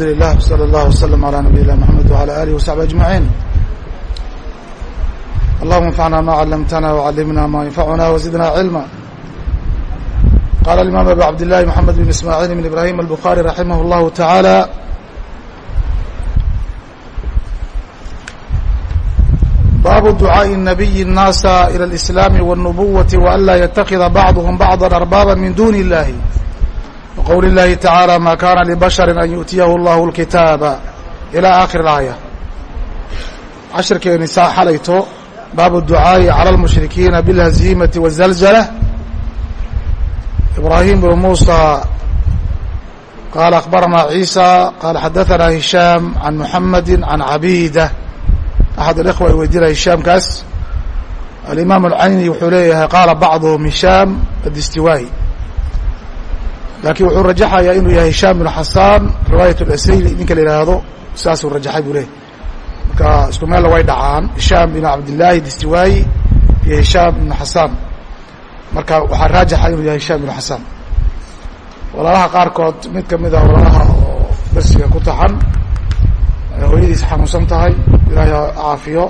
لله وصلى الله وسلم على نبينا محمد وعلى آله وصحبه أجمعين اللهم انفعنا ما علمتنا وعلمنا ما ينفعنا وزدنا علما قال الإمام أبو عبد الله محمد بن إسماعيل بن إبراهيم البخاري رحمه الله تعالى باب دعاء النبي الناس إلى الإسلام والنبوة وألا يتخذ بعضهم بعضا أربابا من دون الله وqول الlahi taعaalى ma kana لbشhر an yuؤtiyahu اllah الkitaaba ilى akhir اaayة cashirkeeni saa xalayto baabu الducaaءi calى الmuشhrikiina bاlhazimaةi والزلزلة ibrahim بن muسى qala aخbarana عيسى qala xadaثna هisham عan mحamedi عan cabيdة axad اlإkhوة ay weydiinaya hishaamkaas alimaam الcayni wuxuu leeyahay qaala bacضهm hisham adistiwaaي laakiin wuxuu rajaxayaa inuu yahay hishaam binu xasaan riwaayat اlasayli ninka la yidhaahdo saasuu rajaxay buu lehay marka isku meella way dhacaan hishaam binu cabdillaahi distiwaayi iyo hishaam binu xasaan marka waxaa raajaxa inuu yahay hishaam binu xasaan walaalaha qaarkood mid ka mid a ah walaalaha oo darsiga ku taxan hooyadiis xanuunsan tahay ilaahay caafiyo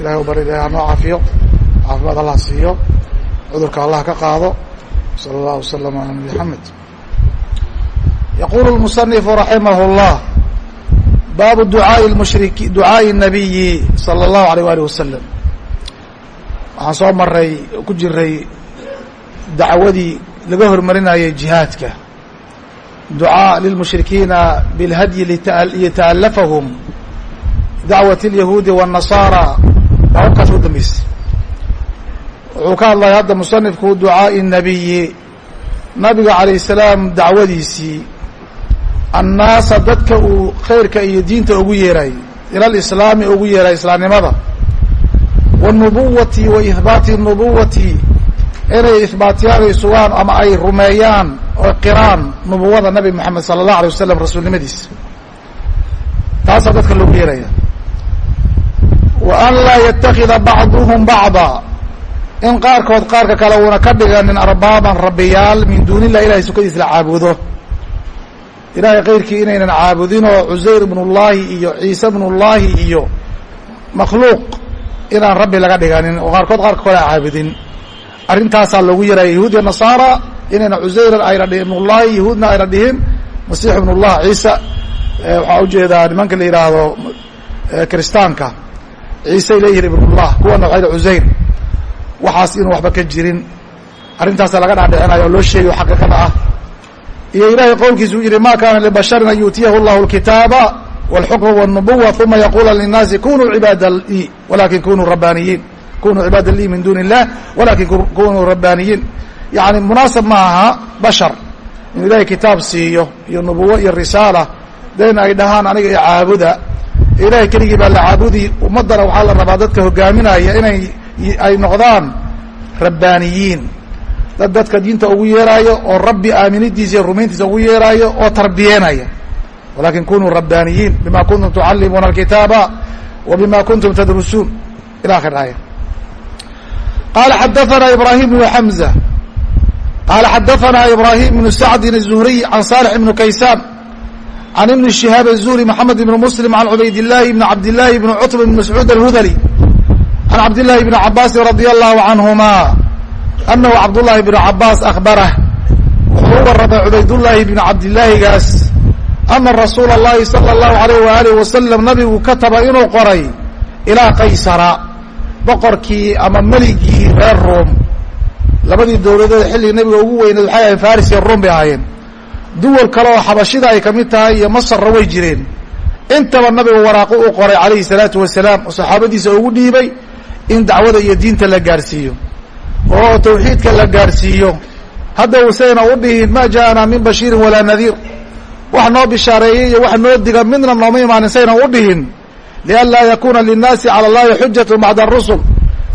ilahay bar ilahi hanoo caafiyo caafimaad allah siiyo cudurka allah ka qaado صلى الله وسلم على نبي محمد yaqulu musanifu raximah llah baabu duaai mushri ducaa'i nabiyi sala allahu alayh waalih wasalam waxaan soo maray ku jiray dacwadii laga hormarinayay jihaadka. ducaa lilmushrikiina bilhadyi yataallafahum dacwati lyahuudi wاnasara baababkaas u dambeysay wuxuu ka hadlaya hadda musanifku ducaa'i nabiyi nabiga alayh salaam dacwadiisii annaasa dadka uu khayrka iyo diinta ugu yeeray ila lislaami ugu yeeray islaamnimada. Wanubuwati wa ihbaati nubuwati inay ihbaatiyaan ay sugaan ama ay rumeeyaan oo qiraan nubuwada nabi moxamed sala allahu alay wasalam rasuulnimadiisa. Taasaa dadka loogu yeeraya. Wa an laa yatakida bacduhum bacda in qaarkood qaarka kale uuna ka dhiganin arbaaban rabbiyaal min duuni illah ilahay sukadiisa la caabudo ilaahay kayrkii inaynan caabudinoo cusayr ibnullaahi iyo ciise ibnullaahi iyo makhluuq inaan rabbi laga dhiganin oo qaarkood qaarka kale a caabudin. Arrintaasaa loogu yaraya yahuud iyo nasaara inayna cusayran ayna dhihin ibnullaahi yahuudna ayna dhihin masiix ibnullah ciisa waxaa u jeedaa nimanka la yidhaahdo kiristaanka ciisey leeyihiin ibnullah kuwana waxay cusayr waxaas inuu waxba ka jirin. Arrintaasa laga dhaadhicinayo oo loo sheegayo xaqiiqada ah iyo ilahay qowlkiisa u yihi ma kana libasharin an yu'tiyahu llahu اlkitaaba wاlxukma wالnubuwa uma yaqula linaasi kunuu cibaada li walakin kunuu rabbaaniyiin kunuu cibaada li min duni illah walakin kunuu rabbaaniyiin yani munaasab ma aha bashar inuu ilahay kitaab siiyo iyo nubuwo iyo risaala den ay dhahaan aniga i caabuda ilahay keligii baa la caabudi ummaddana waxaa la rabaa dadka hogaaminaya inay ay noqdaan rabbaaniyiin dad dadka diinta ugu yeeraayo oo rabbi aaminidiisa iyo rumayntiisa ugu yeeraayo oo tarbiyeenaya walakin kunuu rabbaaniyiin bima kuntum tucallimuuna alkitaaba wa bima kuntum tadrusuun ila akhir aaya qala xadaثana ibrahim bnu xamza qala xadaثana ibrahim bnu sacdin الzuhriy can salix ibnu kaysaan can ibni shihaab الzuhri maxamed ibn muslim can cubayd llahi bni cabd llahi bni cutb bn mascuud alhudali can cabd llahi bni cabaasin radi allahu canhuma anahu cabdullaahi bnu cabaas akhbarah wuxuu u warramay cubaydullaahi bni cabdillaahigaas ana rasuula اllahi sala allahu alayh waalih wasalam nabigu kataba inuu qoray ilaa qaysara boqorkii ama meligii reer ruom labadii dowladood xilligii nabiga ugu weyneed waxay ahayn faris iyo ruom bay ahaayeen duwal kale oo xabashida ay ka mid tahay iyo masarra way jireen intaba nabigu waraaqo u qoray calayhi salaatu wasalaam oo saxaabadiisa ugu dhiibay in dacwada iyo diinta la gaarsiiyo oo tawxiidka la gaarsiiyo. Hadda usayna u dhihin ma ja'anaa min bashiirin walaa nadiir wax noo bishaareeyey iyo wax noo diga midna nooma imaanin sayna u dhihin. Lianlaa yakuuna linnaasi cala allahi xujatu bacda arusul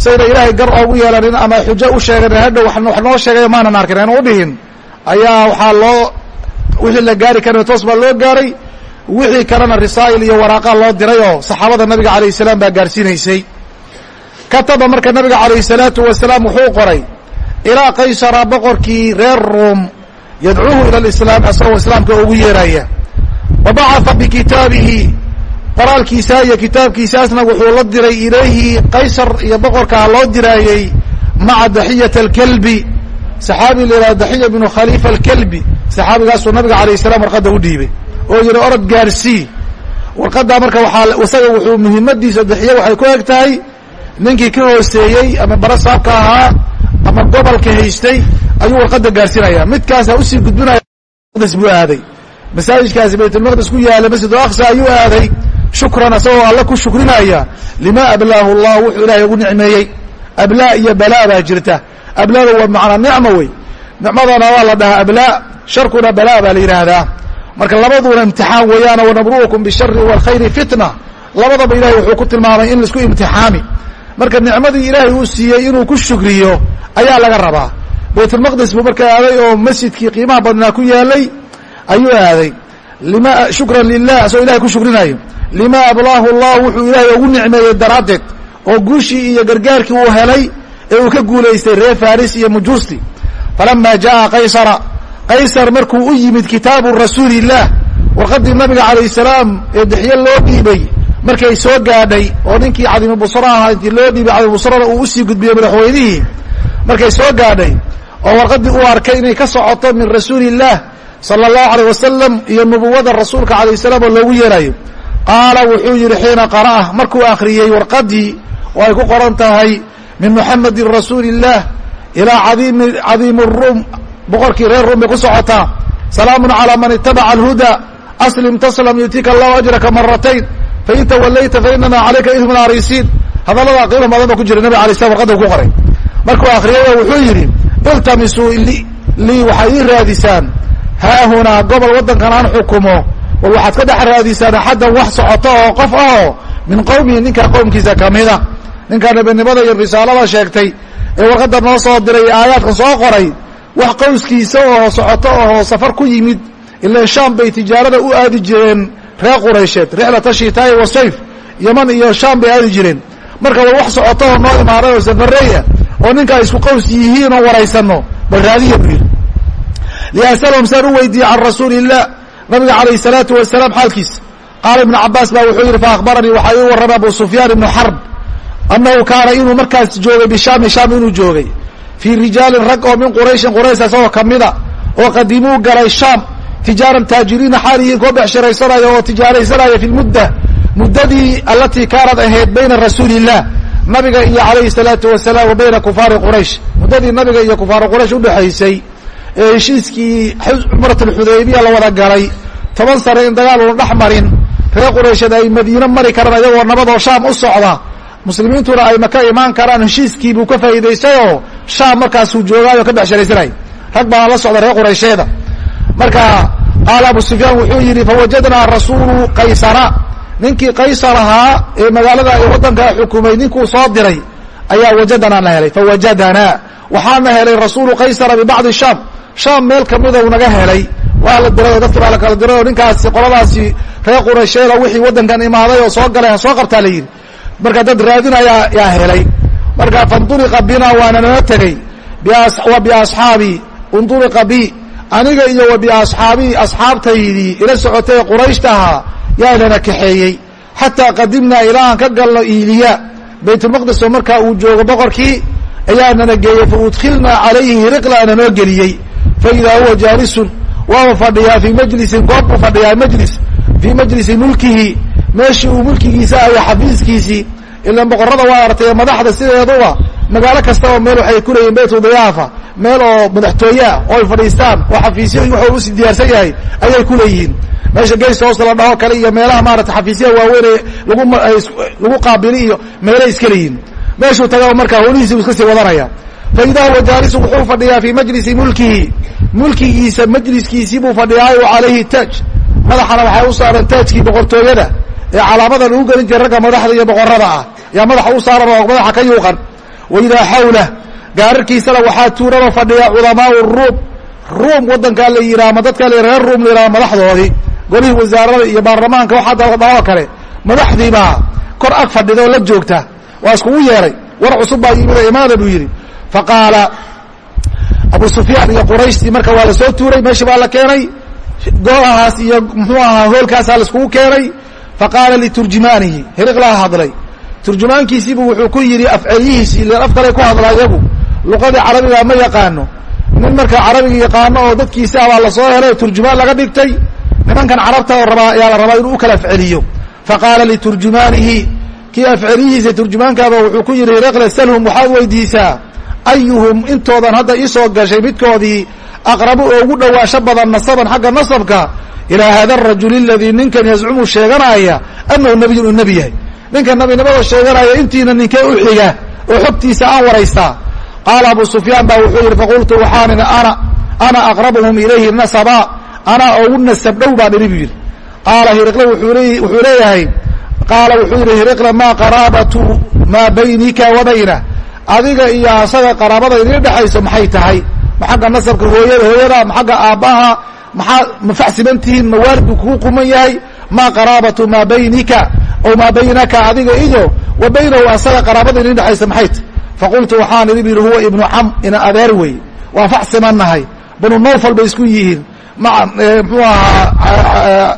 sayna ilaahay gar oogu yeelanin ama xujo u sheegan hadhow wax noo sheegayo maanan arkin ayna u dhihin. Ayaa waxaa loo wixii la gaari karin toos baa loo gaaray. Wixii kalena risaa'il iyo waraaqa loo diray oo saxaabada nabiga alayh salaam baa gaarsiinaysay kataba marka nabiga calayh salaatu wasalaam wuxuu qoray ilaa qaysara boqorkii reer ruum yadcuuhu ila lislaam asagoo islaamka ugu yeeraya wa bacatha bikitaabihi qoraalkiisa iyo kitaabkiisaasna wuxuu la diray ilayhi qaysar iyo boqorkaa loo diraayey maca daxiyat alkalbi saxaabi la yidhaha daxiya bnu khalifa alkalbi saxaabigaasuu nabiga alayh salaam warqadda u dhiibay oo yihi orod gaarsii warqaddaa marka waaa isaga wuxuu muhiimadiisa daxiye waxay ku eg tahay ninkii ka hooseeyey ama barasaabka ahaa ama gobolka haystay ayuu warqadda gaarsiinaya midkaasa u sii gudbinaya buu aaday. Masaajidkaasi baytulmaqdis ku yaalla masjid aqsa ayuu aaday. Shukran isagoo alle ku shukrinaya. Lima ablaahu llah wuxuu ilaahay ugu nicmeeyey. Ablaa iyo balaa baa jirta. Ablaada waa macnaa nicmo wey. Nicmadana waa la dhahaa ablaa sharkuna balaa baa la yidhaahdaa. Marka labaduna imtixaan weeyaano wanabru'ukum bishari wاlkhayri fitna. Labadaba ilahay wuxuu ku tilmaamay in la isku imtixaami marka nicmadii ilaahay uu siiyey inuu ku shukriyo ayaa laga rabaa. Baytulmaqdis buu marka aaday oo masjidkii qiimaha badnaa ku yaalay ayuu aaday. Lima shukran lilah asagoo ilahay ku shukrinayo. Lima ablaahu llah wuxuu ilaahay ugu nicmeeyey daraaddeed oo guushii iyo gargaarkii uu helay ee uu ka guulaystay reer faris iyo mujuusti falama jaءa qaysara. Qaysar markuu u yimid kitaabu rasuuli illah warqaddii nabiga calayh salaam ee dexye loo dhiibay markay soo gaadhay oo ninkii cadiimu busra ahaa intii loo dhiibay cadiimu busrana uu u sii gudbiyey madaxweynihii markay soo gaadhay oo warqaddii uu arkay inay ka socoto min rasuuli illah sala allahu alayh wasalam iyo nubuwada rasuulka calayh salaam oo loogu yeelayo qaala wuxuu yidhi xiina qara'ah markuu akhriyey warqaddii oo ay ku qoran tahay min muxamedin rasuuli illah ilaa cadiimi cadiimi ruum. Boqorkii reer ruum bay ku socotaa salaamun calaa man itabaca alhuda aslim taslam yuutika allahu ajraka maratayn fain tawalayta fainama calayka idmun arisiin hadallada qiimo badan ba ku jira nabig alay slam warqadda ku qoray markuu akriyay wuxuu yidhi iltamisuu lii waxay ii raadisaan haahunaa gobol waddankan aan xukumo war waxaad ka dhex raadisaan axaddan wax socoto oo qof ahoo min qowmihi ninkaa qowmkiisa kamida ninkaa nebinimada iyo risaalada sheegtay ee warqadda noo soo diray aayaadkan soo qoray wax qowskiisa oo socoto ahoo safar ku yimid ilaan shaam bay tijaarada u aadi jireen reer quraysheed rixlata shitaa'i wa sayf yaman iyo shaam bay aadi jireen. Marka war wax socoto oo noo imaaday oo safareeya oo ninkaa isku qows yihiin oo waraysanno bal raadiya buu yidhi liasalhum saan u weydiiyey can rasuuli illah nabiga calayh salaatu wasalaam xaalkiisa qaala ibnu cabaas baa wuxuu yidhi faakbaranii waxaa ii warramay abu sufyaan ibnu xarb annahu kaana inuu markaas joogay bishaami shaam inuu joogay. Fii rijaalin rag oo min qurayshin quraysh isagoo kamida oo qadimuu galay shaam tijaaran taajiriina xaalihiin koo becshiraysanaya oo tijaaraysanaya fi lmudda muddadii alatii kaanad ahayd bayna rasuuli illah nabiga iyo calayhi salaatu wasalaam wa bayna kufaari quraysh muddadii nabiga iyo kufaari quraysh udhexaysay ee heshiiskii cumrat alxudaybiya la wada galay toban sano in dagaal una dhex marin reer quraysheed ay madiine mari karaan iyagoo nabadoo shaam u socda muslimiintuna ay maka imaan karaan heshiiskii buu ka faa'iidaystayoo shaam markaasuu joogaayo ka becshiraysanay rag baana la socda reer quraysheeda marka qaala abu sufyaan wuxuu yidhi fawajadnaa rasuulu qaysara. Ninkii qaysar ahaa ee magaalada ee waddankaa xukumay ninkuu soo diray ayaa wajadnaa na helay fawajadanaa waxaana helay rasuulu qaysara bibacdi shaam. Shaam meel kamida ah unaga helay. Waa la diray oo dadkii baa la kala diray oo ninkaasi qoladaasi reer quraysheeda wixii waddankan imaaday oo soo galay soo qabtaa la yidhi. Marka dad raadinayaa yaa helay. Marka fainduliqa bina waana nala tegey biasxaabi induliqa bi aniga iyo wa biasxaabii asxaabtaydii ila socotay qurayshtahaa yaa nana kaxeeyey. Xataa qadimnaa ilaa aan ka galno iiliya baytulmaqdis oo markaa uu joogo boqorkii ayaa nana geeyey faudkilnaa calayhi hiriqla ana noo geliyey. Faidaa huwa jaalisun waaba fadhiyaa fii majlisin goob buu fadhiyaa majlis fii majlisi mulkihi. Meeshii uu mulkigiisa ayo xafiiskiisii ilan boqorrada waa artay madaxda sideeduba magaalo kastaba meel waxay ku leeyihiin baytu diyaafa meel oo madaxtooyeah oo ay fadhiistaan oo xafiisyo wuxuu usi diyaarsan yahay ayay ku leeyihiin. Meesha geys hoosta la dhaho kale iyo meelaha maarata xafiisyaha waaweyn lagu qaabili iyo meelay iska leeyihiin meeshuu tagaba markaa holihiisi u iska sii wadanaya. Fa idaa huwa jaalisu wuxuu fadhiyaa fii majlisi mulkihi. Mulkigiisa majliskiisii buu fadhiyaa o calayhi taaj madaxana waxay u saaran taajkii boqortooyada ee calaamada lagu gelin jiray ragga madaxda iyo boqorada ah. Yaa madaxa u saaran oo madaxa ka yuuqan. Wa idaa xawlah gaararkiisana waxaa tuuraba fadhiya culamaau ruum. Ruum waddankaa la yidhaha ama dadkaa la reer ruum la yidhaha madaxdoodii. Golihii wasaarada iyo baarlamaanka waxaa dhao kale. Madaxdiibaa kor ag fadhida oo la joogta. Waa iskugu yeeray. War cusub baa yimid oo imaada buu yidhi. Faqaala abu sufyaan iyo qurayshtii marka waa la soo tuuray meeshii baa la keenay. Goohahaas iyo muxuu ahaa hoolkaasaa laiskugu keenay. Faqaala liturjumaanihi hiriqlaa hadlay. Turjumaankiisiibu wuxuu ku yidhi afceliyihiisi ilan af kale ku hadlaa iyagu luqadii carabiga ma yaqaano. nin marka carabiga yaqaano oo dadkiisi abaa la soo helay turjumaan laga dhigtay nimankan carabta rabaa ayaa la rabaa inuu u kala afceliyo. Faqaala liturjumaanihi kii afceliyihiisa turjumaankaaba wuxuu ku yidhi hiriqle salhum waxaad weydiisaa ayuhum intoodan hadda iisoo gashay midkoodii aqrabu oo ugu dhowaasho badan nasaban xagga nasabka ilaa hada arajuli aladii ninkan yazcumu sheeganaaya anahu nabiyun uu nebi yahay. Ninka nabinimada sheeganaya intiina ninkee u xiga oo xogtiisa aan waraystaa qaala abu sufyaan baa wuxuu yidhi faqultu waxaan idhi ana ana aqrabuhum ilayhi nasaba anaa ugu nasab dhow baan idhi buu yidhi qaala hiriqle wuxuu leeyahay qaala wuxuu yidhi hiriqle maa qaraabatu maa baynika wa bayna adiga iyo asaga qaraabada idin dhexayso maxay tahay ma nasabka hooyada hooyada ma aabbaha maxaa ma facsiban tihiin ma waalidku kugu quman yahay maa qaraabatu maa baynika o maa baynaka adiga iyo wa baynahu asaga qaraabada idin dhexaysa maxay tahy faqultu waxaan idhi bu yidhi huwa ibnu cam ina adeer wey waa facsiman nahay banu nawfal bay isku yihiin mxuu ahaa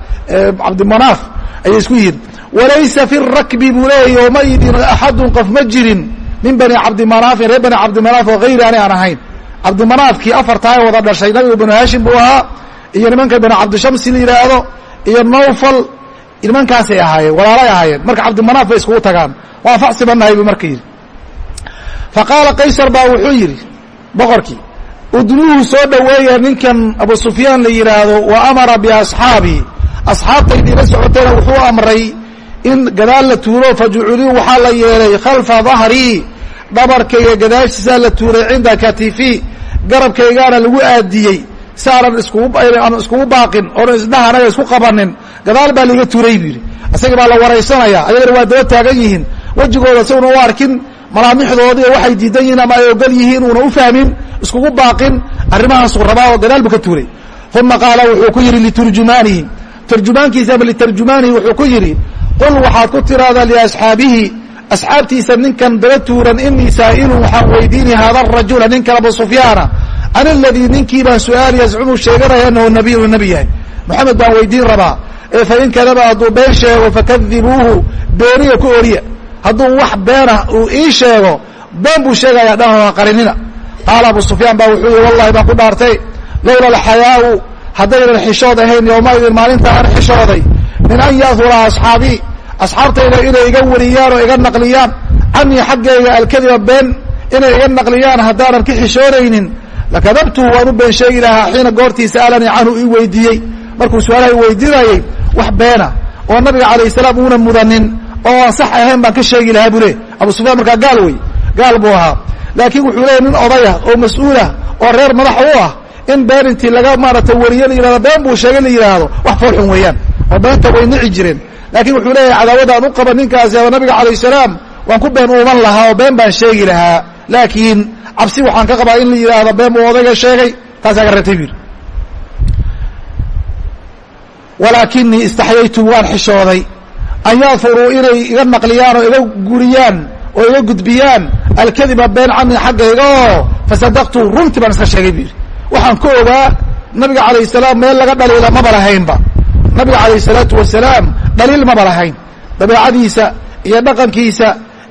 cabdimanaaf ayay isku yihiin walaysa fi rakbi buu leeyahy oo ma idin axadun qof ma jirin min bani cabdimanaafin reer bani cabdimanaaf oo hayri ani aan ahayn cabdimanaafkii afartaa wada dhashay nabiga banu haashim buu ahaa iyo nimanka bani cabdishamsi la yidhaahdo iyo nawfal nimankaasay ahaayeen walaalay ahaayeen marka cabdimanaaf bay iskugu tagaan waa facsibanahay buu marka yidhi faqaala qaysar baa wuxuu yidhi boqorkii udnuuhu soo dhoweeya ninkan abu sufyaan la yidhaahdo wa amara biasxaabii asxaabtaydii la socotayna wuxuu amray in gadaal la tuuro fajuculuu waxaa la yeelay khalfa dahrii dhabarkayga gadaashiisaa la tuuray cinda katifi garabkaygaana lagu aadiyey si aanan iskugu baaqin oonan isdhaha anaga isku qabanin gadaal baa laiga tuuray buu yidhi isaga baa la waraysanaya ayagana waa daba taagan yihiin wejigooda isaguna u arkin malaamixdoodii waxay diidan yihiin ama ay ogol yihiin uuna u fahmin iskugu baaqin arrimahaasuu rabaa oo gadaal buu ka tuuray. Uma qaala wuxuu ku yidhi liturjumaanihi. Turjumaankiisa ama litarjumaanihi wuxuu ku yidhi qul waxaad ku tiraahdaa liasxaabihi asxaabtiisa ninkan daba tuuran inii saa'ilun waxaan weydiini hada arajula ninkan abu sufyaana. An aladii ninkii baan su'aal yazcumu sheeganaya anahu nabiyun nabi yahay. Moxamed baan weydiin rabaa ee fain kadaba hadduu been sheego fakadibuuhu beeniya ku oriya hadduu wax beena uu ii sheego been buu sheegaya dhaho qarinina qaala abu sufyaan baa wuxuu yihi wallahi baan ku dhaartay. Lowla alxayaau haddaynan xishood ahayn yowmaidin maalinta aan xishooday. Min an yahura asxaabii asxaabtayda inay iga wariyaan oo iga naqliyaan. Canii xaggayga alkadiba been inay iga naqliyaan haddaanan ka xishoonaynin. Lakadabtuhu waan u been sheegi lahaa xiina goortii sa'alanii canhu ii weydiiyey. Markuu su'aalaha weydiinayey wax beena oo nabiga calayh salaam uuna mudanin oo aan sax ahayn baan ka sheegi lahaa buu le abu sufyaan markaa gaal wey gaal buu ahaa. Laakiin wuxuu leeyay nin odayah oo mas'uulah oo reer madax u ah in been intii laga maarata wariye la yihahdo been buu sheegay la yidhaahdo wax foolxun weeyaan. Oo beenta way nici jireen. Laakiin wuxuu leeyahay cadaawadaan u qaba ninkaasi ama nabiga calayh salaam waan ku been uuman lahaa oo been baan sheegi lahaa. Laakiin cabsi waxaan ka qabaa in la yidhaahdo been buu odayga sheegay taasaa ka reebtay bu yidhi walaakinii istaxyaytu waan xishooday an yaafuruu inay iga naqliyaan oo iga guriyaan oo iga gudbiyaan alkadiba been cani xaggayga oo fasadaqtu runtii baan iska sheegay bu yidhi waxaan ka ogaa nabiga calayh salaam meel laga dhaliila maba lahaynba. Nabiga calayh salaatu wasalaam dhaliil maba lahayn. Dabeecadiisa iyo dhaqankiisa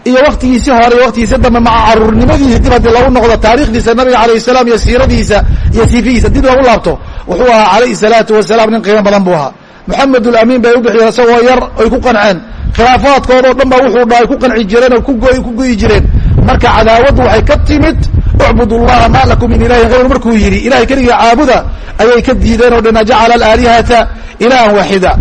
iyo waktigiisii hore iyo waktigiisi dambe maca caruurnimadiisa dib haddii lagu noqdo taarikhdiisa nabiga calayh salaam iyo siiradiisa iyo siifihiisa dib lagu laabto wuxuu ahaa calayhi salaatu wasalaam nin qiimo badan buu ahaa moxamed ulamiin bay u bixiyeen isagoo yar ay ku qanceen. Khilaafaadkoodao dhan ba wuxuu dhahay ku qanci jireen oo ku goyi jireen. Marka cadaawaddu waxay ka timid ucbud llaha ma lakum min ilahin hayru markuu yidhi ilahay keliga caabuda ayay ka diideen oo dhana jacala alaalihata ilahan waaxida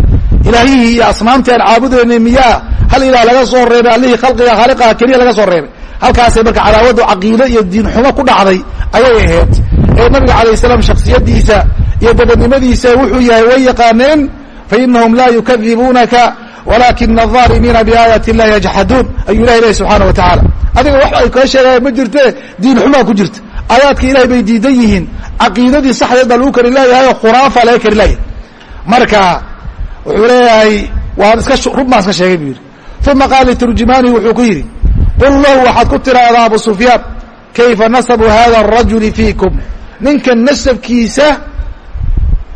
ilaahihii iyo asnaamtii aan caabudaynay miyaa hal ilaah laga soo reebay allihii khalqiga khaaliqaha keliya laga soo reebay. Halkaasay marka cadaawaddu caqiide iyo diin xumo ku dhacday ayay ahayd. Ee nabiga calayh salaam shaksiyadiisa iyo dabadnimadiisa wuxuu yahay way yaqaaneen fainahum la yukadibuunaka walaakina alaalimiina biaayati illahi yajxaduun ayuu ilahi lehy subxaana wa tacaala adiga waxba ay kaa sheegayaan ma jirte diin xumaa ku jirta aayaadka ilahay bay diidan yihiin caqiidadii saxdeed aa lagu kari leeyahayo khuraafa laga kari leeyahay marka wuxuu leeyahay waan iska rub baan iska sheegay buu yidhi uma qaal liturjumaani wuxuu ku yidhi qul lahu waxaad ku tidhaahdaa abu sufyaan kayfa nasabu hada arajuli fiikum ninkan nasabkiisa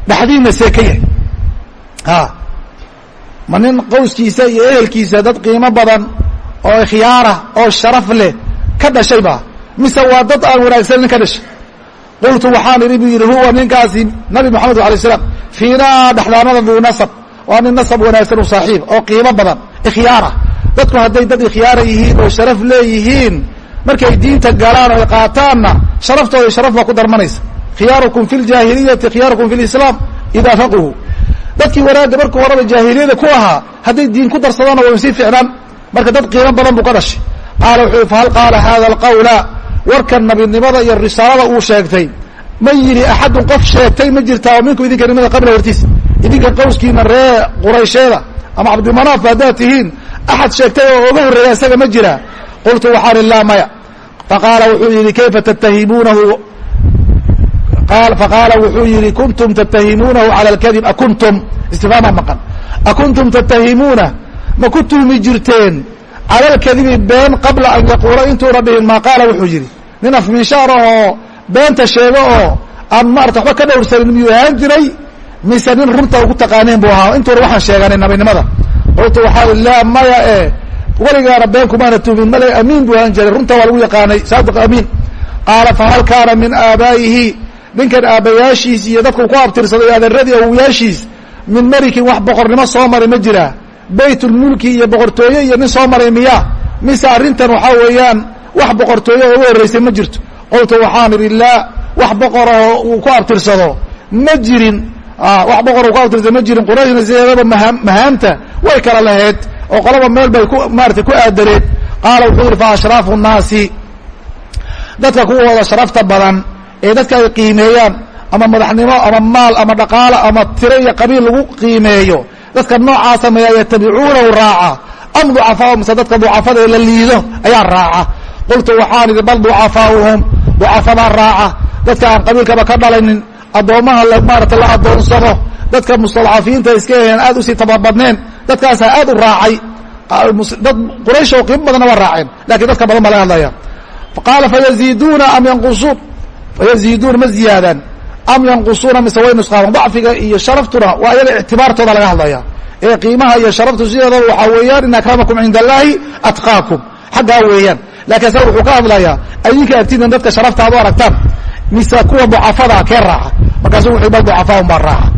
dhexdiina see ka yahay ma nin qowskiisa iyo ehelkiisa dad qiimo badan oo ikhyaara oo sharaf leh ka dhashay ba mise waa dad aan wanaagsanin ka dhashay? Qultu waxaan idhi buu yidhi huwa ninkaasi nabi moxamed alay slam fiinaa dhexdaanada duu nasab. Waa nin nasab wanaagsan u saaxiib oo qiimo badan ikhyaara dadku hadday dad ikhyaara yihiin oo sharaf leeyihiin markay diinta galaan oo qaataanna sharaftooda sharaf baa ku darmanaysa. Khiyaarukum fi ljaahiliyati khiyaarukum fi lislaam idaa faquhu dadkii wanaagga markuu horeba jaahiliyada ku ahaa hadday diin ku darsadaanna way sii ficnaan marka dad qiimo badan buu ka dhashay. Qaala wuxuu fahal qaala hada alqawla? Warkan nabinimada iyo risaalada uu sheegtay ma yidhi axadun qof sheegtay ma jirtaa oo minku idinka nimada qabla hortiisa idinka qowskiina ree quraysheeda ama cabdimanaaf haddaad tihiin axad sheegtay oo oga horreeya isaga ma jiraa qultu waxaan ilaa maya. Faqaala wuxuu yidhi kayfa tattahimuunahu faqaala wuxuu yidhi kuntum tattahimuunahu cala alkadib akuntum istifhaama maqan akuntum tattahimuuna ma ku tuhmi jirteen cala alkadibi been qabla an yaquula intuuna dhihin maa qaala wuxuu yidhi nin afminshaar ahoo beenta sheego oo aan maarata waxba ka dhowrsanin miyuu ahaan jiray mise nin runta ugu taqaaneen buu ahaa intuuna waxaan sheeganin nabinimada qultu waxaa laa maya e weligaana been kumaana tuhmin male amiin buu ahaan jiray runta waa lagu yaqaanay saadiq amiin qaala fahal kaana min aabaa'ihi ninkan aabbayaashiis iyo dadku ku abtirsaday adeeradii awoyaashiis min melikin wax boqornimo soo maray ma jiraa baytulmulki iyo boqortooye iyo nin soo maray miya mise arrintan waxaa weeyaan wax boqortooye oo uga horraysay ma jirto? Qoltu waxaan idhi laa wax boqoroo uu ku abtirsado ma jirin. Wax boqor uu ku abtirsado ma jirin. Qurayshna sideedaba maha mahaamta way kala lahayd oo qolaba meel bay ku maarata ku aadareed qaala wuxuu yidhi fa ashraafu nnaasi. Dadka kuwooda sharafta badan ee dadka ay qiimeeyaan ama madaxnimo ama maal ama dhaqaalo ama tiro iyo qabiil lagu qiimeeyo dadka noocaa sameeya yatabicuunahu raaca. Am ducafaau mise dadka ducafada ee la liido ayaa raaca. Qultu waxaan idhi bal ducafaauhum ducafadaa raaca. Dadka aan qabiilkaba ka dhalaynin addoommaha maarata la addoonsado dadka mustadcafiinta iska aheen aad u sii tababadneen dadkaasaa aad u raacay. Dad quraysh oo qiimo badanna waa raaceen lakiin dadka badan baa laga hadlaya qaala fayaziiduuna am yanqusuun fayaziiduuna ma ziyaadaan am yanqusuuna mise way nusqaaman dacfiga iyo sharaftuna waa ayaga ictibaartooda laga hadlaya ee qiimaha iyo sharaftu sideedaba waxaa weeyaan in akramakum cinda allaahi atqaakum xaggaa weeyaan lakiin sa wuxuu ka hadlayaa adinka agtidan dadka sharafta aragtaan mise kuwa ducafada kee raaca markaasu wuxuu bal ducafaaun baa raaca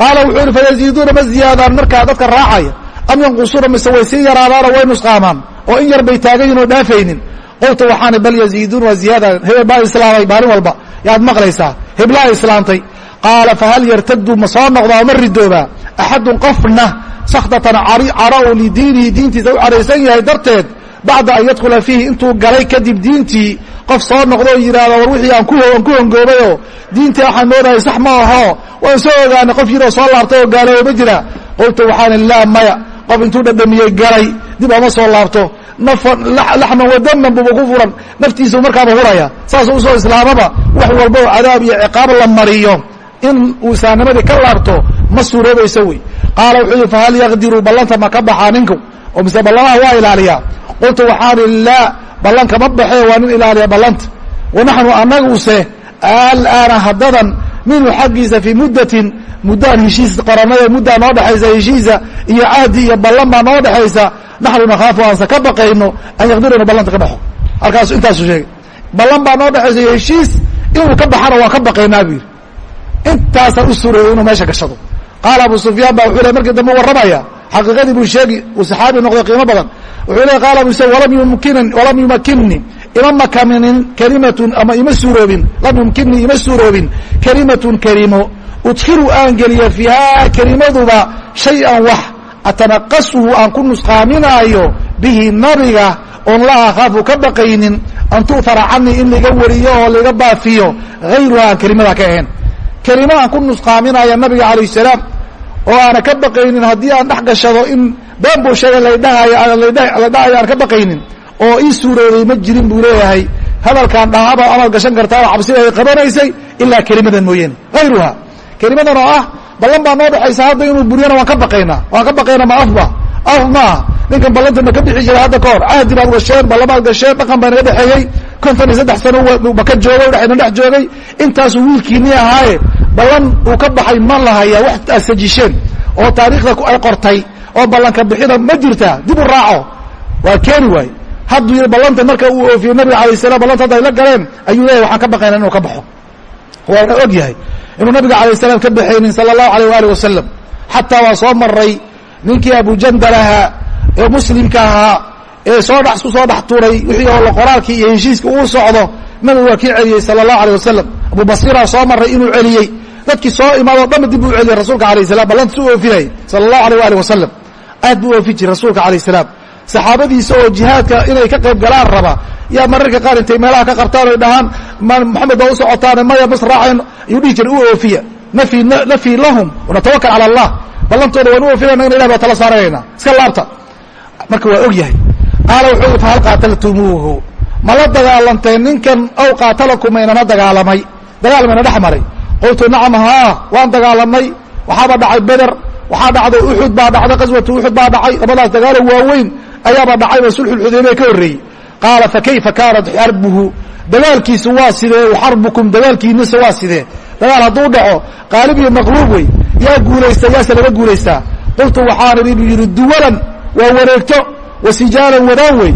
qaala wuxuu yihi fayaziiduuna ma ziyaadaan markaa dadka raacaya am yanqusuuna mise way sii yaraadaanoo way nusqaamaan oo in yar bay taagayin oo dhaafaynin qultu waxaani bal yaziiduun waa ziyaada. Hebel baa islaamay maalin walba. Yaad maqlaysaa. Heblaa islaamtay qaala fahal yartadu ma soo noqdaa ma ridoobaa axadun qofna sakdatan cara u lidiinihi diintiisa u caraysan yahay darteed bacda an yadkhula fiihi intuu galay kadib diintii qof soo noqdo oo yidhaahdo war wixii aan ku hongoobayoo diintii waxaan moodahay sax ma aho waan soo ogaanay qof yidoo soo laabtay oo gaalooba jira. Qultu waxaan laa maya. Qof intuu dhadhamiyey galay dib ooma soo laabto laxman wadaman buba ku furan. Naftiisu markaaba huraya. Saasuu u soo islaamaba wax walba oo cadaab iyo ciqaab la mariyo. In uu islaamnimadii ka laabto ma suuroobayso wey. Qaala wuxuu yihi fahal yaqdiru ballanta ma ka baxaa ninku? Oo mise ballamaha waa ilaaliyaa qultu waxaan laa ballanka ma baxee waa nin ilaaliya ballanta wanaxnu anaguse alaana haddadan minhu xaggiisa fii muddatin muddaan heshiis qoranay muddaa noo dhexaysa heshiisa iyo caadi iyo ballan baa noo dhexaysa naxnu nakhaafu aansa ka baqayno an yaqdiru inu ballanta ka baxo halkaasu intaasu sheegay ballan baa noo dhexaysa iyo heshiis inuu ka baxana waan ka baqaynaa buu yidhi intaasaan u suureeyey inuu meesha gashado qaala abu sufyaan baa wuxuu le markii dambe warramaya xaqiiqadii buu sheegi uu saxaabi noqday qiimo badan wuxuu le qaala abu walam yumakinni ima makaminin kelimatun ama ima suuroobin lam yumkinni ima suuroobin kelimatun kelimo udkilu aan geliyo fiihaa kelimaduba shay-an wax atanaqasuhu aan ku nusqaaminaayo bihi nabiga oon la akhaafu ka baqaynin an tu'fara canii in laga wariyo oo laga baafiyo hayruha aan kelimada ka ahayn kelimo aan ku nusqaaminaayo nabiga calayh salaam oo aana ka baqaynin haddii aan dhex gashado in been buu sheegay ladhahayo la dhahayo aan ka baqaynin oo ii suurooday ma jirin buu leeyahay hadalkaan dhahaba amaad gashan kartaa oo ay qabanaysay ilaa kelimadan mooyeene hayruha kelimadan oo ah ballan baa noo dhexaysa hadda inuu buriyana waan ka baqaynaa waan ka baqaynaa ma afba. Af maaha ninkan ballanta ma ka bixi jiray hadda kahor caadi baad gasheen ballamaad gasheen dhaqan baa naga dhexeeyey. Kontan iyo saddex sano maka joogay dhexna dhex joogay. Intaasuu wiilkiinii ahaaye ballan uu ka baxay ma lahaya wax asajisheen oo taariikhda ay qortay oo ballanka bixida ma jirtaa dib u raaco. Waa keeni waaye hadduu yidhi ballanta marka uu oofiye nabiga alay salam ballanta hadda ay la galeen ayuu leeyahy waxaan ka baqayna inuu ka baxo. Waana og yahay inuu nabiga alayh salaam ka baxaynin sala allahu alayh waali wasalam xataa waa soo maray ninkii abujandal ahaa ee muslimka ahaa ee soo dh ku soo dhex tuuray wixii oo qoraalkii iyo heshiiska uu socdo nabigu waa kii celiyey sala allahu alيh wasalam abu basiraa soo maray inuu celiyey. Dadkii soo imaadoo dhanba dib uu celiyey rasuulka alayh salam u oofinayay sala allahu alيh ali wasalam aad buu oofi jiray rasuulka alayh salaam. Saxaabadiisa oo jihaadka inay ka qayb galaan raba yaa mararka qaar intay meelaha ka qabtaan oy dhahaan maxamed baa u socotaane maya bas raaceen. Ayuu dhihi jiray u oofiya. Nafyi lahum wanatawakal cala allah. Ballantooda waan u oofinayna in ilah baa tala saaranaynaa iska laabta. Marka waa og yahay. Qaala wuxuu yidhi fahal qaataltumuuhu ma la dagaalanteen ninkan aw qaatalakum maynana dagaalamay. Dagaal mayna dhex maray. Qultu nacam haa waan dagaalamay. Waxaaba dhacay beder waxaa dhacday uxud baa dhacday qaswatu uxud baa dhacay. Labadaas dagaalo waaweyn ayaaba dhacayba sulxulxudaybiya ka horreeyey qaala fakayfa kaanat xarbuhu dagaalkiisu waa sidee? Xarbukum dagaalkiinisa waa sidee? Dagaal hadduu dhaco qaalib iyo maqluub wey. Yaa guulaysta yaase laga guulaystaa. Qultu waxaan idhi buu yidhi duwalan waa wareegto wasijaalan wadaan wey.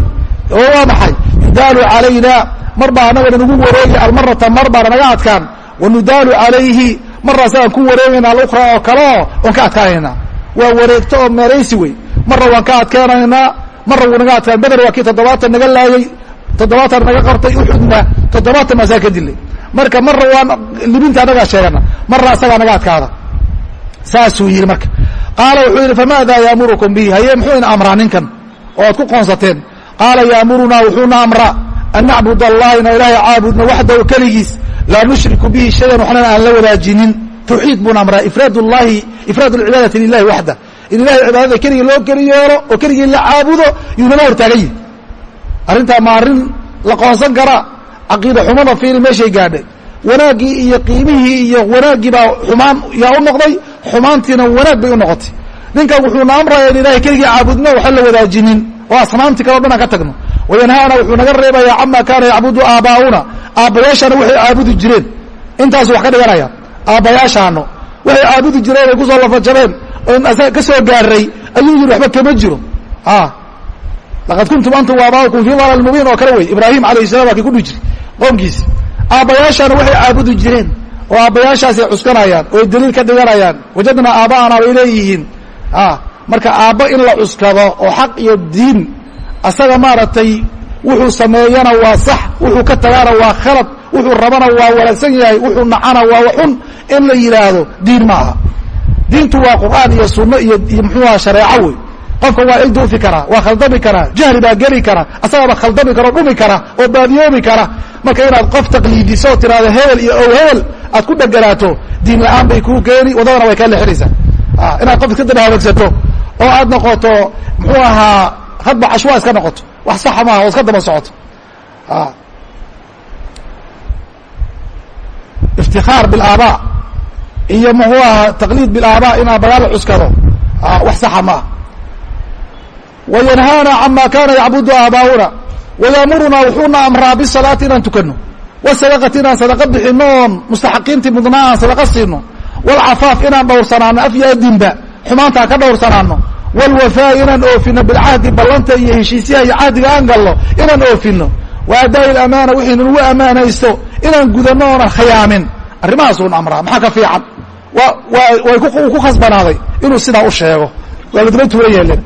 Oo waa maxay? Yudaalu calayna mar baa anagana nagu wareegi almarata mar baana naga adkaan. Wanudaalu calayhi marna asagaan ku wareegayna alukhra oo kaleo waan ka adkaanaynaa waa wareegto oo meeraysi wey. Marna waan ka adkaanaynaa marna wuu naga adkaan beder waa kii toddobaatan naga laayey toddobaatan naga qabtay uxudna toddobaatan baasaa ka dilay. Marka marna waan libinta anagaa sheegana marna asagaa naga adkaada. Saasuu yidhi marka. Qaala wuxuu yidhi famaada yaamurukum bihi? Haye muxuu ina amraa ninkan oo aad ku qoonsateen? Qaala yaamurunaa wuxuuna amraa an nacbud allah ina ilaahay caabudno waxdahu keligiis. Laa nushriku bihi shayan waxnana aan la wadaajinin. Tawxiid buuna amraa ifraad llahi ifraad waxda in ilahay cibaadada keligii loo keli yeelo oo keligii la caabudo yuu nala hortaagan yihi arrintaa ma arrin la qoonsan karaa. Caqiida xumada fiili meeshay gaadhay. Wanaaggii iyo qiimihii iyo wanaaggii baa xumaan yaa u noqday xumaantiina wanaag bay u noqotay. Ninkan wuxuuna amraya in ilahay keligii caabudno waxan la wadaajinin. Oo asnaamti kaleo dhan aan ka tagno. Wayanhaana wuxuu naga reebayaa cama kaana yacbudu aabbaa'una aabbayaashaana waxay caabudi jireen. Intaasu wax ka dhiganaya. Aabbayaashaano waxay caabudi jireen ay ku soo lafajabeen oon ka soo gaaray ayuu yidhi waxba kama jiro. Laqad kuntum antum waabaaukum fii dalal mubiin oo kale wey ibraahim alayh salam waa kii kudhihi jiray qoomkiisi aabbayaashaana waxay caabudi jireen oo aabbayaashaasay cuskanayaan oo daliil ka dhiganayaan. Wajadnaa aaba'ana bay leeyihiin. Marka aabba in la cuskado oo xaq iyo diin asaga maaragtay wuxuu sameeyana waa sax wuxuu ka tagana waa khalad wuxuu rabana waa wanaagsan yahay wuxuu nacana waa waxun in la yidhaahdo diin ma aha diintu waa qur'aan iyo sunno iyo muxuuaha shareeco wey qofka waa ilduufi karaa waa khaldami karaa jahli baa geli kara asagaaba khaldami kara oo dhumi kara oo baadiyoobi kara. Marka inaad qof taqliidiso oo tiraahdo hebel iyo ow hebel aad ku dheganaato diin la'aan bay kuu keeni wadadana way kaa lexinaysaa inaad qof iska daba oo aad noqoto muxuu ahaa hadba cashwaa iska noqoto wax saxa maaha oo iska daba socoto. Iftikaar bilaabaa iyo muxuu ahaa taqliid bilaabaa in aabbayaa la cuskado wax saxa maaha wayanhaana cama kana yacbudu aabaa'una. Wayaamurunaa wuxuuna amraa bisalaati inaan tukano wasadaqati inaan sadaqa bixino oon mustaxaqiintii mudnaa aan sadaqa siino. Walcafaaf inaan dhowrsanaano af iyo adinba xumaantaan ka dhowrsanaano walwafaa inaan oofino bilcahdi ballanta iyo heshiisyaha iyo cahdiga aan galno inaan oofino wa adaa'i lamaana ammaanaysto inaan gudano oonan khayaamin. Arrimahaasuun amraa. Maxaa ka fiican? wa ku khasbanaaday inuu sidaa u sheego. Waa ladaba tuula yeeleen.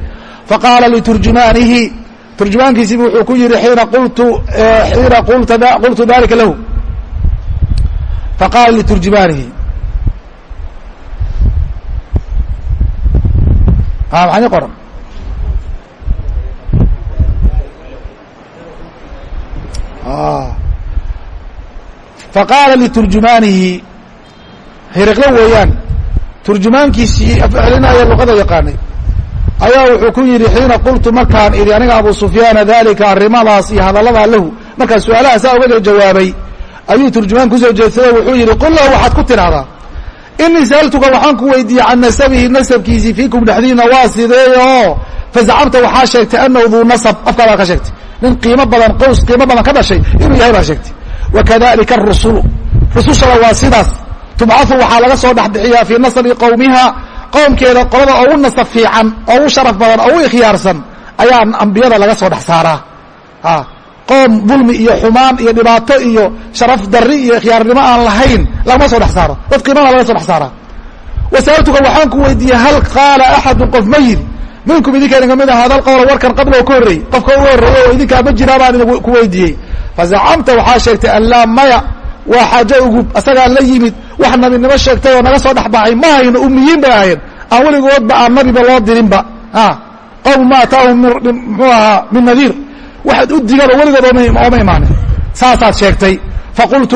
Faqaala liturjumaanihi turjumaankiisiibu wuxuu ku yihi xiina qultu xiina qultu dalika lahu. Faqaala liturjumaanihi maxaa ni qoran? Faqaala liturjumaanihi hiriqlo weeyaan. Turjumaankiisii afcelinaya luqada yaqaanay. Ayaa wuxuu ku yidhi xiina qultu markaan idhi aniga abu sufyaana dalika arrimadaas iyo hadalladaa lahu. Markaan su'aalaha saa uga jawaabay. Ayuu turjumaan ku soo jeedsaday wuxuu yidhi qul lahu waxaad ku tidhahdaa inii sa'altuka waxaan ku weydiiyey can nasabihi nasabkiisii fiikum dhexdiina waa sideeyo fazacabta waxaa sheegtay anahu duu nasab. Afkaadaa ka sheegtay. Nin qiimo badan qows qiimo badan ka dhashay inuu yahay baa sheegtay. Wakadalika arusulu rusushana waa sidaas tubcau waxaa laga soo dhexbixiyaa fii nasabi qowmiha. Qowmkeeda qolada ugu nasab fiican ugu sharaf badan ugu ikhyaarsan ayaa ambiyada laga soo dhex saaraa. Qoom dulmi iyo xumaan iyo dhibaato iyo sharaf dari iyo ikhyaarnimo aan lahayn lagama soo dhex saaro. Dad qiimana laga soo dhex saaraa. Wasa'altuka waxaan ku weydiiyey hal qaala axadun qof ma yidhi minkum idinka idinka mid ah hadal qowla warkan qabla ka horreeyey. Qofka uga horreeyey oo idinkaa ma jiraa baan idinku weydiiyey. Fazacamta waxaa sheegtay an laa maya waa xaajo ugub asagaa la yimid. Wax nabinimo sheegtay oo naga soo dhexbaxay ma hayno umiyiin bay ahayen aan weligoodba aan nabiba loo dirinba. Qowm ma ataahum mxuu ahaa min nadiir. Waxaad u digaba weligood ooma imaanin saasaad sheegtay. Faqultu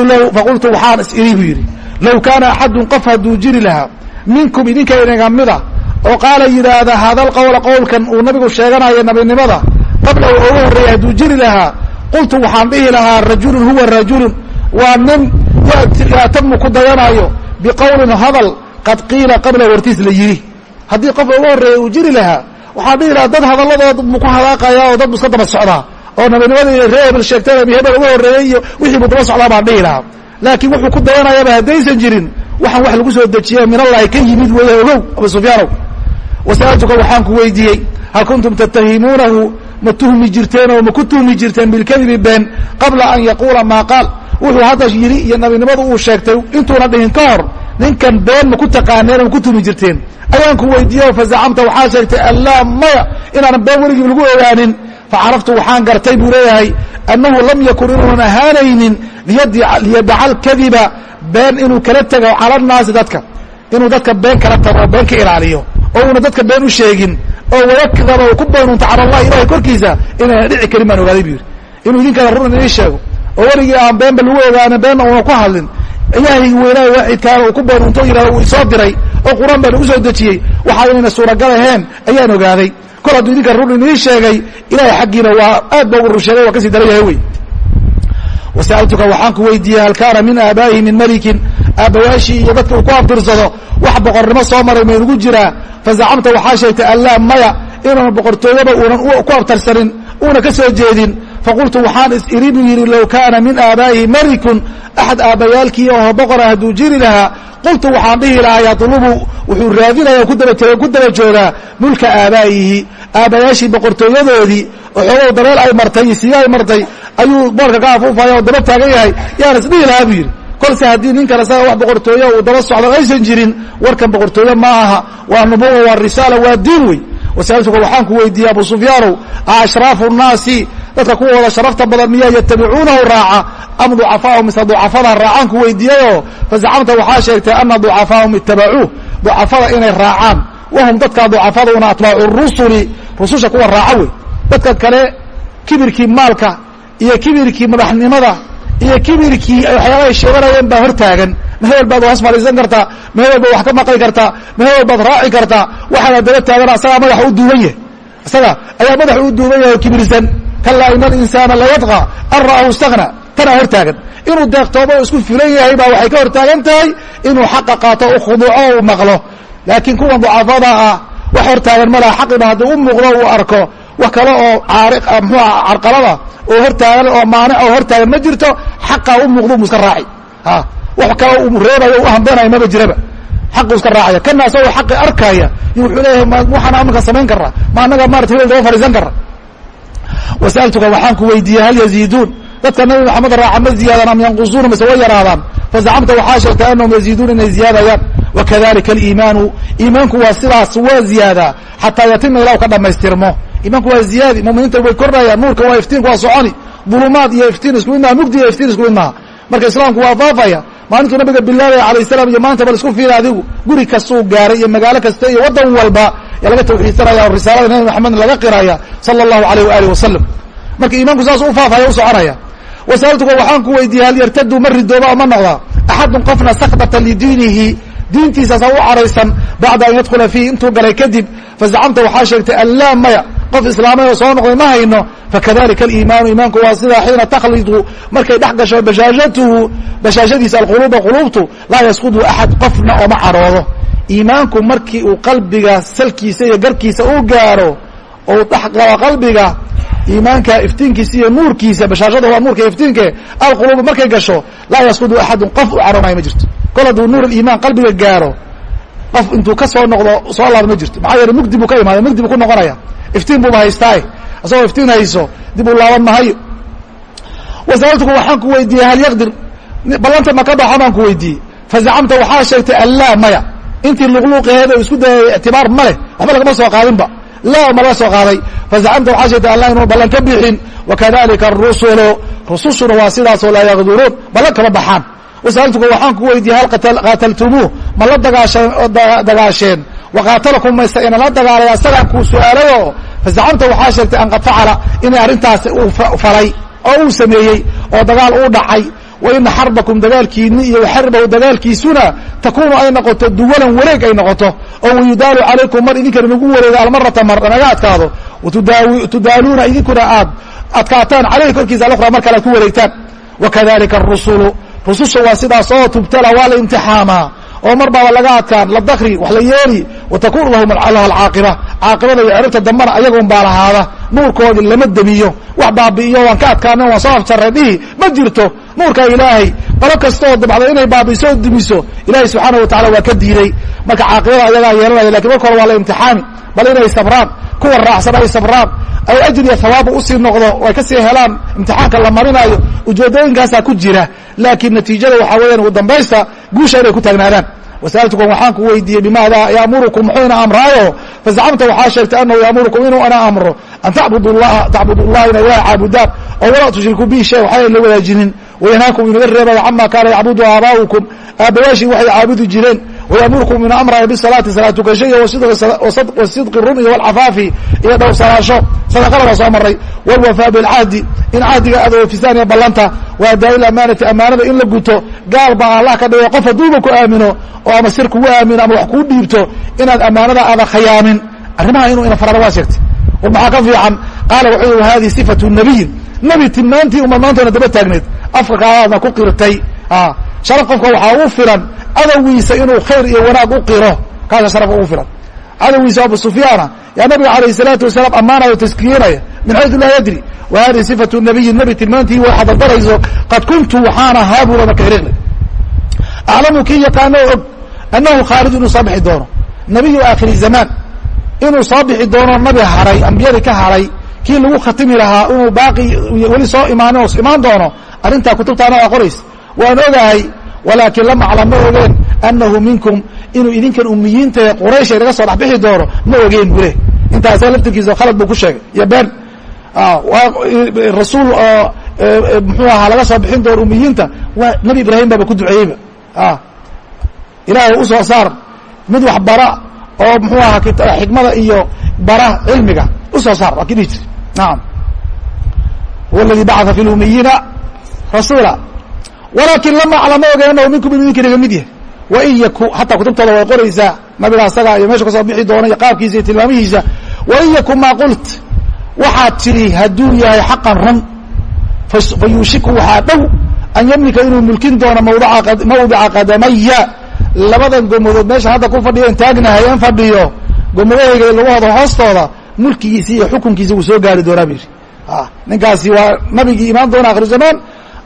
waxaan is iri buu yidhi. Low kaana axadun qof hadduu jiri lahaa minkum idinka inaga mida? Oo qaala yidhaahda hadal qowla qowlkan uu nabigu sheeganayo nabinimada qabla uu oga horreeyay hadduu jiri lahaa qultu waxaan dhihi lahaa rajulun huwa rajulun waa nin yaatamu ku dayanaayo? Biqowlin hadal qad qiila qabla wartiis la yidhi. Haddii qof uga horreeya uu jiri lahaa waxaan dhihi lahaa dad hadalladood mu ku hadaaqaya oo dad bu iska daba socdaa? Oo nabinimadii ree hebel sheegtay abi hebel uga horreeyey iyo wixii buu daba socdaa baan dhihi lahaa. Laakiin wuxuu ku dayanayaba haddaysan jirin waxaan wax lagu soo dejiye min allahi ka yimid weeye ogow abu sufyaanow. Wasa'altuka waxaan ku weydiiyey hal kuntum tattahimuunahu ma tuhmi jirteen oo ma ku tuhmi jirteen bilkadibi been qabla an yaquula maa qaal wuxuu hadda yidhi iyo nabinimadu uu sheegtay intuuna dhihin ka hor ninkan been ma ku taqaaneen oo ku tuhmi jirteen. Ayaan ku weydiiye fazacamta waxaa sheegtay anlaa maya inaanan been weligiiba lagu ogaanin. Facaraftu waxaan gartay buu leeyahay annahu lam yakun inuunan ahaanaynin liyadaca alkadiba been inuu kala tego cala naasi dadka inuu dadka been kala tago oo been ka ilaaliyo oo una dadka been u sheegin oo wayakdaba uu ku beenunta cala allahi ilahay korkiisa inayna dhici karin baan ogaaday bu yidhi. Inuu idinkana run inii sheego oo weligii aan beenba lagu ogaanin beenna una ku hadlin ilaahaygi weynaa waaxidkaana uu ku beenunto o yidhahdo uu isoo diray oo qur'aan baa lagu soo dejiyey waxaa inayna suuragal ahayn ayaan ogaaday. Kol hadduu idinka run inii sheegay ilahay xaggiina waa aad ba ugu run sheegay waa ka sii daran wey. Wasa'altuka waxaan ku weydiiyey hal kaana min aabaa'ihi min melikin aabbayaashii iyo dadka uu ku abtirsado wax boqornimo soo maray maynugu jiraa fazacamta waxaa sheegtay allaa maya inuuna boqortooyaba uunan ku abtarsanin uuna ka soo jeedin faqultu waxaan is iri buu yidhi low kaana min aabaa'ihi melikun axad aabbayaalkii oo boqora hadduu jiri lahaa qultu waxaan dhihi lahaa yatlubu wuxuu raadinaya ku daba joogaa mulka aabaa'ihi. Aabbayaashii boqortooyadoodii oo xoogow dabeel ay martay iyo siiga ay martay ayuu boorka ka afuufaya oo daba taagan yahay. Yaan isdhihi lahaa buu yidhi. Kolse haddii nin kale saga wax boqortooyo uu daba socdo aysan jirin warkan boqortooye ma aha waa nubuwa waa risaala waa diin wey wasa'altuka waxaan ku weydiiyey abu sufyaanow a ashraafu nnaasi dadka kuwooda sharafta badan miyaa yatabicuunahu raaca am ducafaahum mise ducafada raacaan ku weydiiyeyoo fazacamta waxaa sheegtay ana ducafaahum itabacuuh ducafada inay raacaan. Wahum dadka ducafaduna atbaacu rusuli rususha kuwa raaca wey. Dadka kale kibirkii maalka iyo kibirkii madaxnimada iyo kibirkii waxyaaba ay sheeganayeen baa hortaagan. Ma hebel baad hoos fadhiisan kartaa ma hebel baad wax ka maqli kartaa ma hebel baad raaci kartaa waxaana daba taagan asagaa madaxa u duuban yahay. Isaga ayaa madaxa u duuban yahay oo kibirsan kalaa ina alinsaana layadqa an ra'ahu istagna tanaa hortaagan inuu deeqtoomo o isku filan yahay baa waxay ka hortaagan tahay inuu xaqa qaato u khuduuco u maqlo laakiin kuwan ducafada ah wax hortaagan ma xaqiba haddii u muuqdo uu arko wax kale oo mxua carqalada oo hortaagan oo maanic oo hortaagan ma jirto xaqaa u muuqdo mu iska raaci wax kale uu reebayo u hambeenayo maba jiraba xaqu iska raacaya kana asagoo xaqi arkaya wuxuu leeyahay waxaan aminka samayn karaa ma annaga maarata hebel daba fadhiisan kara wasa'altuka waxaan ku weydiiyey hal yaziiduun dadka nabi maxamed raaca ma ziyaadaan am yanqusuuna mise way yaraadaan fazacamta waxaa sheegtay anahum yaziiduuna inay ziyaadayaan wakadalika aliimaanu iimaanku waa sidaas waa ziyaadaa xataa yatima ilah ka dhamaystirmo iimaanku waa ziyaadi muminiinta way kordhayaan nuurka waa iftiinku waa soconi dulumaad iyo iftiin isku mid maha mugdi iyo iftiin isku mid maha marka islaamku waa faafaya maalintuu nabiga bilaabaya alayh salam iyo maanta bal isku fiila adigu. Guri kastuu gaaray iyo magaalo kasta iyo waddan walba yaa laga tawxiidsanaya oo risaalada nabi maxamed laga qiraya sala allahu alayh waaalih wasalam marka iimaanku saas u faafaya u soconaya wasa'altuka waxaan ku weydiiyey hal yartadu ma ridooba oo ma noqdaa axadun qofna sakdata lidiinihi. Diintiisaasa u caraysan bacda an yadkhula fiihi intuu galay kadib fazacamta waxaa sheegtay an laa maya qof islaamay oo soo noqday ma hayno fakadalika aliimaanu iimaanku waa sidaa xiina takhlidu markay dhex gasho bashaashatuhu bashaashadiisa alquluuba quluubtu laa yasqudu axad qofna ooma caroodo. Iimaanku markii uu qalbiga salkiisa iyo garkiisa uu gaaro ou dhex galo qalbiga iimaanka iftiinkiisa iyo nuurkiisa bashaashada waa nuurka iftiinke alquluuba markay gasho laa yasqudu axadun qof u caroonayo ma jirto. Kol hadduu nuur aliimaan qalbiga gaaro qof intuu ka soo noqdo soo laaba ma jirto. Maxaa yeele mugdi buu ka imaada mugdi buu ku noqonaya. Iftiin buuba haystaaye isagoo iftiin hayso dib uu laaban mahayo wasaaltuku waxaan ku weydiiyey hal yaqdir ballanta ma ka baxo baan ku weydiiyey. Fazacamta waxaa sheegtay allaa maya. Intii luqluuqaheeda isku dayay ictibaar ma leh. Waxba lagama soo qaadinba laa ma laga soo qaaday. Fazacamta waxaa sheegtay alla inuu ballan ka bixin. Wakadalika arusulu rusushuna waa sidaasoo laa yaqduruun ballan kama baxaan wasaaltuku waxaan ku weydiiyey hal qaataltumuuh ma la dagaasheen? Waqaatalakum maysta ina la dagaalay asagaan kuu su'aalayoo fazacamta waxaa sheegtay an qad inay arrintaas uu falay oo uu sameeyey oo dagaal uu dhacay. Wa ina xarbakum dagaalkiini iyo waxarbahu dagaalkiisuna takuunu ay noqoto duwalan wareeg ay noqoto. Oo wayudaalu calaykum mar idinkana nagu wareego almarata mar naga adkaado tudaaluuna idinkuna aad adkaataan caleyhi korkiisa alra mar kale ad ku wareegtaan. Wakadalika arusulu rususha waa sidaas oo tubtala waa la imtixaamaa oo mar baaba laga adkaan la dakri wax la yeeli wa lahum laha alcaaqiba caaqibada iyo ciribta dambana ayagun baa lahaada nuurkoodii lama demiyo wax baabi'iyo waan ka adkaana waan soo afjarray dhihi ma jirto. Nuurka ilaahay qolo kastaoo dabcda inay baabi'iso dimiso ilahay subxaana wa tacala waa ka diiday. Marka caaqibada ayagaa yeelanaya laakiin marka hore waa la imtixaami bal inay sabraan kuwa raacsan ay sabraan ay ajir iyo hawaabu u sii noqdo ay ka sii helaan imtixaanka la marinaayo ujeedooyinkaasaa ku jira. Laakiin natiijada waxaa weeyaan ugu dambaysta guusha inay ku taagnaadaan wasa'altukum waxaan ku weydiiyey bimaada yaamurukum muxuu ina amraayo fazacamta waxaa sheegtay anahu yaamurukum inuu ina amro an tacbudu llaha inay ilaah caabudaan oo walaa tushrikuu bihi shay waxayna la wadaajinin wayanhaakum inaga reebaya cama kaana yacbudu aabaa'ukum aabbayaashii waxay caabudi jireen wayamurkum ina amraya bisalaati salaad tukashaiyo wasidqi run iyo walcafaafi iyo dhowrsanaasho sadaqada waa soo maray walwafaa bilcahdi in cahdiga aad oofisaan iyo ballanta wa adaa amaanati amaanada in la guto gaal baa allah ka dhigo qof hadduuba ku aamino oo ama sir kugu aamino ama wax kuu dhiibto inaad ammaanada aada khayaamin arrimaha inuu ina farada waa sheegtay war maxaa ka fiican qaala wuxuu yihi hadihi sifatu nabiyin nebi tilmaantii umad maantoona daba taagneed afka kaadaadna ku sharaf qofka waxaa ugu filan cadowgiisa inuu khayr iyo wanaag u qiro kaasa sharafka ugu filan. Cadowgiisa abu sufyaana yaa nabiga alayh salaatu wasalaam ammaanaya o min xaysu laa yadri wa hadihi sifatu nabiyi nebi tilmaantii waxaad dardarayso qad kuntu waxaan ahaa buura marka hiriqle aclamu kii yaqaano og annahu khaarij inuu soo bixi doono. Nabiyu aakhiri zamaan inuu soo bixi doono nabi haray ambiyadii ka haray kii lagu khatimi lahaa inuu baaqi weli soo imaan imaan doono arrintaa kutubtaana waa qorays waan ogahay walaakin lam aclam ma ogeen anahu minkum inuu idinkan umiyiintae quraysh naga soo dhexbixi doono ma ogeen bule. Intaasa laftirkiisa khalad buu ku sheegay. Iyo been rasuul oo muxuu ahaa laga soo bixin doono umiyiinta waa nebi ibraahim baaba ku duceeyeyba ilaahay u soo saar mid wax bara oo muxuu ahaa xikmada iyo bara cilmiga u soo saar waa ki dhihi jiri naam. Huwa aladi bacaa fi lumiyiina rasuula walaakin lama aclama oge anahu minkum inuu idinka naga mid yahay. Wain yaku hataa kutubtooda way qoraysaa nabiga asaga iyo meeshu ka soo bixi doona iyo qaabkiisa iyo tilmaamihiisa. Wain yakun maa qult waxaad tidhi hadduu yahay xaqan run fa yuushiku waxaa dhow an yamlika inuu mulkin doono mawdica qadamaya. Labadan gomadood meesha hadda ku fadhiyan taagnahay an fadhiyo gomadahayga lagahooda hoostooda mulkigiisi iyo xukunkiisa wuu soo gaari doonaa bu yidhi. Ninkaasi waa nabigii imaan doona akhiru zamaan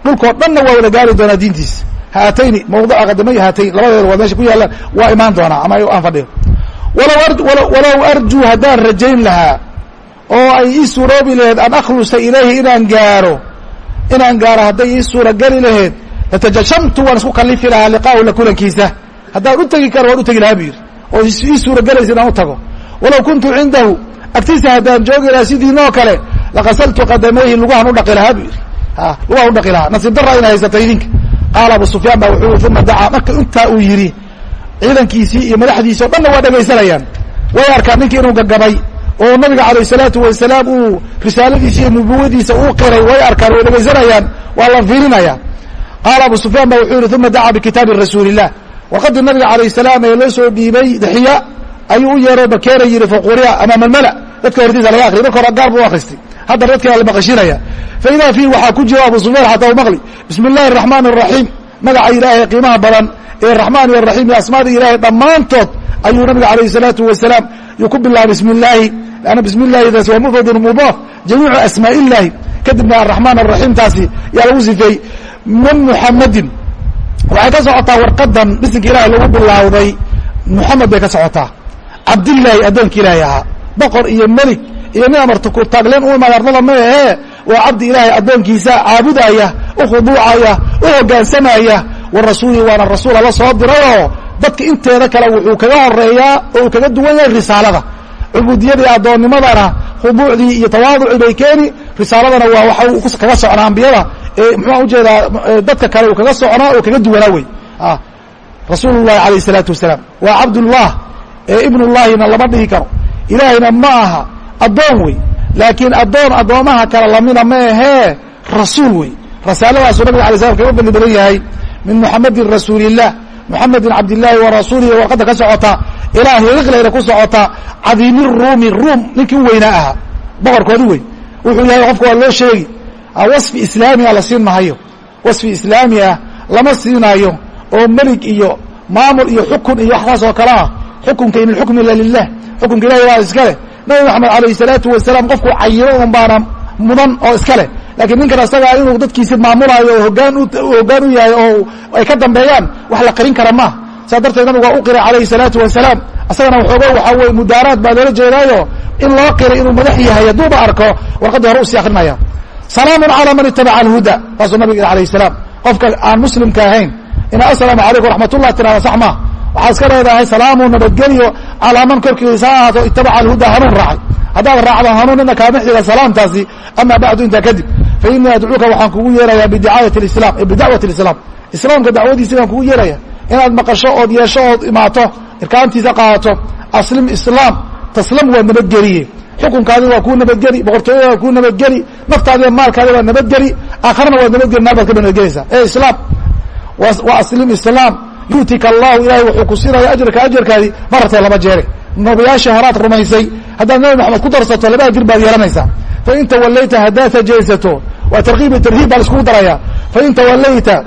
dhulkoo dhanna waa wada gaari doonaa diintiisa haatayni mawduca qadamay haatayn labadeeda waa meesha ku yaalaan waa imaan doonaa ama aan fadhiyo. Walow arjuu haddaan rajayn lahaa oo ay ii suuroobi laheed an akhlusa ilayhi inaan gaaro inaan gaaro hadday ii suurageli laheed latajashamtu waan isku kalifi lahaa liqaahu la kulankiisa. Haddaan u tegi karo waan u tegi lahaa bu yidhi. Oo ii suuragelaysa inaan u tago. Walow kuntu cindahu agtiisa haddaan joogi lahaa sidiinoo kale laqasaltu qadamayhi lugahan u dhaqi lahaa bu yidhi lugahan u dhaqi lahaa. Nasiib dara ina haysata idinka. Qaala abu sufyaan baa wuxuu uma dacaa marka intaa uu yidhi ciidankiisii iyo madaxdiisi o dhanna waa dhegaysanayaan way arkaan ninkii inuu gagabay oo nabiga calayh salaatu wasalaam uu risaaladiisa iyo nubuwadiisa uu qiray. Way arkaan way dhegaysanayaan waa la fiirinaya. Qaala abu sufyaan ba wuxuu yihi uma dacaa bikitaabi rasuuli illah nabiga calayh salaam ee loo soo dhiibay daxiya ayuu u yeero bakeera yihi faquriya amaama almala dadka hortiisa laga akriy marka hore gaar buu akristay hadda dadka la maqashinaya faidaa fiihi waxaa ku jira abu sufyaan xataa maqli. Bismi illahi araxmaan araxiim magaca ilaahay qiimaha badan ee raxmaan iyo raxiim iyo asmaada ilaahay dhammaantood ayuu nabiga calayh salaatu wasalaam yuu ku bilaabay bismi illaahi lanna bismi illahidaasi waa mufradun mudaaf. Jamiicu asmaa illaahi kadibna araxmaan araxiim taasi yaa lagu sifeeyey min muxamadin waxay ka socotaa warqadan bisinka ilaahay lagu bilawday muxamed bay ka socotaa. Cabdillaahi addoonka ilaahay ahaa. Boqor iyo melig iyo amarta ku taagleen u imaad ardada ma ahee waa cabdi ilaahay addoonkiisa caabudaya u khuduucaya u hoggaansamaya wa rasuuli waana rasuul alla soo dirayoo dadka inteeda kale wuxuu kaga horeeyaa oo uu kaga duwan yahay risaalada. Cubuudiyadii addoonnimadana khuduucdii iyo tawaaducii bay keeni risaaladana waa waxa kaga socnaa ambiyada ee muxua u jeedaa dadka kale uu kaga socnaa oo kaga duwanaa wey. Rasuulu llahi alayh isalaatu wasalaam. Waa cabdullah ee ibnullahina lama dhihi karo. Ilaahayna ma aha addoon wey laakiin addoon addoomaha kale lamida ma ahee. Rasuul wey rasaaladaasu nabiga alay slam kaga fadli badan yahay. Min muxamedin rasuulilah muxamedin cabdillaahi wa rasuulihi. Warqadda ka socota. Ilaa hiriqlayna ku socota. Cadiimi ruumi. Ruum ninkii u weynaa ahaa boqorkoodi wey wuxuu yahay qofka waa loo sheegi. Wasfi islaamiah la siin mahayo wasfi islaami ah lama siinaayo. Oo melig iyo maamul iyo xukun iyo waxtaas oo kale ah. Xukunka in alxukm ila lilah xukunka ilahi waa iska leh nabi maxamed alayh salaatu wasalaam qofku cayiro un baana mudan oo iska leh. Lakiin ninkan asagaa inuu dadkiisi maamulaayo oo hoggaan u yahay oo ay ka dambeeyaan wax la qarin kara maaha. Saa darteed nabigu waa u qiray calayhi salaatu wasalaam. Asagana waxooga waxaa weye mudaaraad baa loola jeedaayo in loo qiray inuu madax yahay hadduuba arko warqaddii hore u sii akrinaya. Salaamun calaa man itabaca alhuda saasuu nabiga alayh salaam. Qofka aan muslimka ahayn ina asalaamu calaykum raxmatullah tirahda sax maa waxaa iska leedahay salaamu nabadgelyo calaa man korkiisa ha ahaato itabaca alhuda hanuun raacay. Haddaad raacdo hanuun ina kaama xiga salaamtaasi ama bacdu intaa kadib. Fa inii adcuuka waxaan kugu yeerayaa bidicaayati islam bidacwati lislaam islaamka dacwadiisi baan kugu yeeraya. Inaad maqasho ood yeesho ood imaato irkaantiisa qaadato aslim islaam taslam waa nabadgeliye. Xukunkaadi waa kuu nabadgeli boqortooyada waa kuu nabadgeli naftaadiiyo maalkaadi waa nabadgeli aakharana waad nabadgeli naar baad ka nabadgelaysaa. Ee islaam wa aslim islaam yu'tika allahu ilahay wuxuu ku siinaya ajrka ajarkaadi marartee laba jeere nabiyaashii horaad rumaysay haddaad nabi maxamed ku darsato laba ajir baad yeelanaysaa. Fain tawallayta haddaad tajaysato waa tarkiib tarhiib baa laiskugu daraya. Fain tawallayta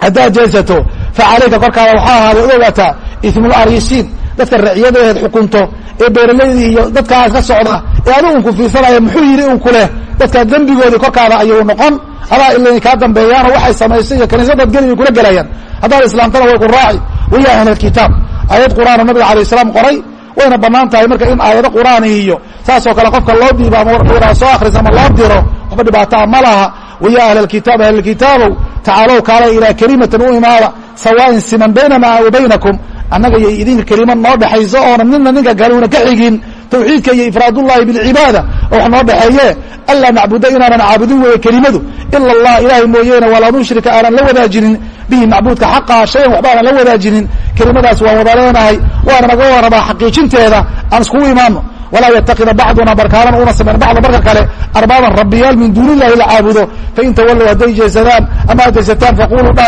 haddaad jeesato facalayka korkaada waxaa ahaaday od ogaataa ismulariisiin dadka raciyadaheed xukunto ee beeralaydii iyo dadkaas ka socda ee adigu ku fiirsanaya muxuu yidhi un ku leh dadka dembigoodii korkaada ayuu noqon. Adaa ila kaa dambeeyaanoo waxay samaysay iyo kaniisadaad geli bay kula gelayaan haddaad islaamtana way ku raaci. Waya ahlilkitaab aayad qur'aano nabiga alayh salaam qoray wayna bannaan tahay marka in aayado qur'aani iyo saasoo kale qofka loo diibo ama warqaa soo akris ama loo diro waxba dhibaataa ma laha. Waya ahlilkitaab ahlilkitaabow tacaalow kaale ilaa kelimatan u imaada sawaain siman baynana wa baynakum annaga iyo idinka kelima noo dhexayso oona nina ninka kaluna ka xigin tawxiidka iyo ifraadullahi bilcibaada oo wax noo dhexeeye anlaa nacbuda inaanan caabudin weeye kelimadu ila allah ilaahay mooyeene walaa nushrika aanan la wadaajinin bihi macbuudka xaqaa shayan waxba aanan la wadaajinin kelimadaas waan wada leenahay waana naga warabaa xaqiijinteeda aan iskugu imaano walaa yatakida bacduna barkaanan una samayn bacda barka kale arbaaban rabbiyaal min duuni illahi la caabudo. Fain tawallow hadday jeesadaan ama ad jeesataan faquluu dha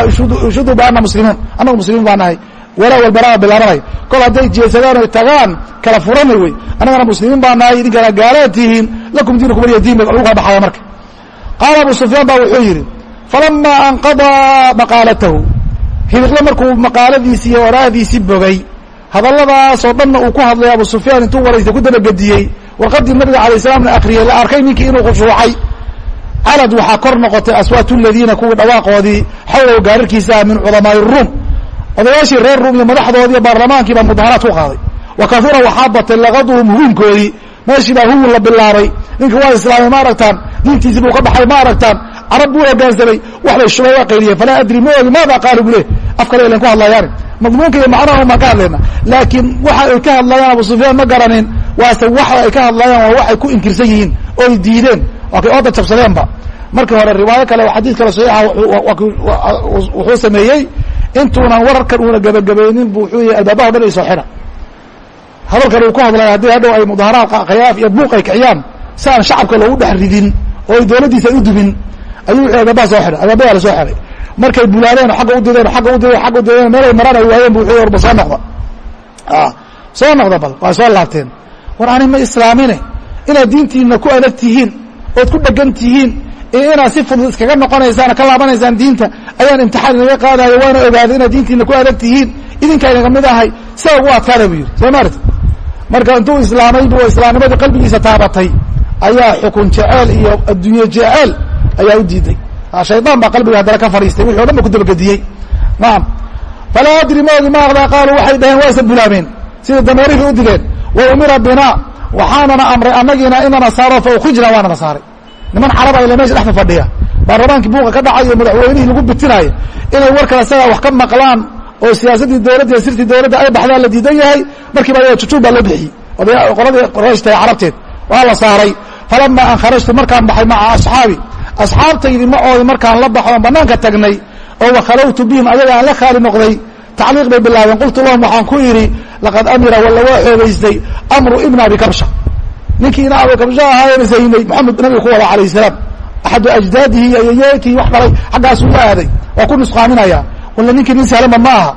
ishuduu biana muslimiin annagu muslimiin baa nahay. Walaa walbaraa bilaabanay kol hadday jeesadaan oy tagaan kala furana wey annagana muslimiin baa nahay idinkana gaalaad tihiin. Lakum diinukum waliya diin lagu kala baxaya marka. Qaala abu sufyaan ba wuxuu yidhi falamaa anqadaa maqaalatahu. Hidiqle markuu maqaaladiisii iyo oraahdiisii bogay hadalladaasoo dhanna uu ku hadlay abu sufyaan intuu waraystay ku dabagediyey warqaddii nabiga alay salaamna akriyey la arkay ninkii inuu khushuucay calad waxaa kor noqotay aswaatu ladiina kuwii dhawaaqoodii xawlow gaararkiisa ah min cudamaai ruum. Odayaashii reer ruum iyo madaxdoodiiyo baarlamaankii baa mudaharaad ku qaaday. Wa kahura waxaa batay laqaduhum huwinkoodii meeshii baa huwin la bilaabay. Ninka waa islaamay ma aragtaan? Diintiisii buu ka baxay ma aragtaan? Carab buu hoggaansamay. Waxbay shubay waa qayliyeen falaa adri ma ogi maada qaalu leh af kale ilan ku hadlayaani madmuunka iyo macnaha maan ka hadlayna. Laakiin waxa ay ka hadlayaan abu sufyaan ma garanin. Waase waxa ay ka hadlayaan waa waxay ku inkirsan yihiin oo ay diideen waa kay ooda jabsadeenba. Markii hore riwaayo kale oo xadiid kale saxiixa wuxuu sameeyey intuunan wararkan uuna gebagabaynin bu wuxuu yahay albaabaha o dhan ay soo xidha hadalkan uu ku hadlaya haddii hadhow ay mudaaharaad khilaaf iyo buuq ay kiciyaan si aan shacabka loogu dhex ridin oo ay dowladdiisa u dumin ayuu wuxuu albaabaha soo xidhay albaabaha la soo xidhay markay bulaadeen agga u dideen agga u dideen agga u dideen meelay maraan ay waayeen bu wuxuu warba soo noqda. Soo noqda bal waa soo laabteen. War ani ma islaamine inaad diintiina ku adag tihiin ood ku dhegan tihiin iyo inaad si fudud iskaga noqonaysaan ka laabanaysaan diinta ayaan imtixaan inaga qaadayo waana ogaaday inaad diintiina ku adag tihiin idinka inaga mid ahay sabab u adkaada bu yidhi. Soo maarti marka intuu islaamay bu islaamnimadii qalbigiisa taabatay ayaa xukun jeceel iyo adduunye jeceel ayaa u diiday shaydaan baa qalbiga haddana ka fadhiistay wixi o dhan ba ku dabagediyey naam. Falaa adri maogi ma aqdaa qaaluu waxay dhaheen waa isa sida dameerihii u digeen wa umira bina waxaanana amray annagiina inana saaro fa ukrijna waanana saaray niman caraba ile meesha dhexda fadhiya baarlamaankii buuqa ka dhacayo madaxweynihii lagu bitinaayo inay warkan isagaa wax ka maqlaan oo siyaasaddii dowladda iyo sirtii dowladda ay baxdaan la diidan yahay markiiba ayaga jujuub baa loo bixiyey. Qoladii qorayshta ee carabteed waa la saaray. Falama an kharajtu markaan baxay maca asxaabi asxaabtaydi macoodi markaan la baxo oon banaanka tagnay oo wakhalawtu bihim ayaga la khaali noqday. Tacliiq bay bilaabeen. Qultu lahum waxaan ku idhi laqad amira walla waa xoogaystay amru ibna abi kabsha. Ninkii ina abi kabsha ahaayena zaynay maxamed nabiga ku wada alayh salaam. Axadu ajdaadihi iyo wax dhalay xaggaasuu la aaday waa ku nusqaaminaya. Walla ninkii nin sahlanba ma aha.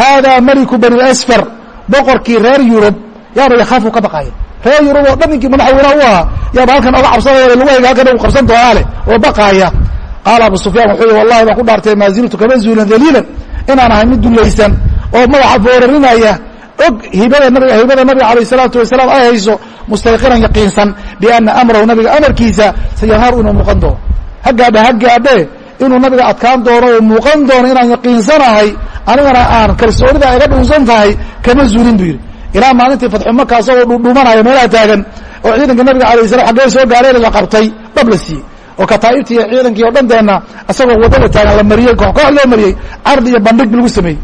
Haadaa meliku bani asfar boqorkii reer yurub. Yaaba yakhaafu ka baqaaya reer yurub oo dhan ninkii madaxweynaha u ahaa yaaba halkan oga cabsanaya lagu hayga halkan u qabsan doonaa leh oo baqaaya. Qaala abu sufyaan wuxuu yihi wallahi baan ku dhaartay maa ziltu kama zuulan daliilan? Inaan ahay mid dulaysan oo madaxa foorarinaya og hibada nabiga hibada nabiga alayh salaatu wasalaam ay hayso mustayqinan yaqiinsan biana amrahu nabiga amarkiisa sayahaaru inuu muuqan doono. Ha gaadhe ha gaadhe inuu nabiga adkaan doono oo muuqan doono inaan yaqiinsanahay anigana aan kalsoonida iga dhuunsan tahay kama zuulin buu yidhi ilaa maalintii fatxu maka asagoo dhudhuumanaya meelaha taagan oo ciidanka nabiga alayh salam xaggee soo gaareen la qabtay dhab la siiyey. oo kataa'ibtii iyo ciidankii o dhan deenna isagoo waddada taagan la mariyey koox koox loo mariyey cardi iyo bandhig lagu sameeyey.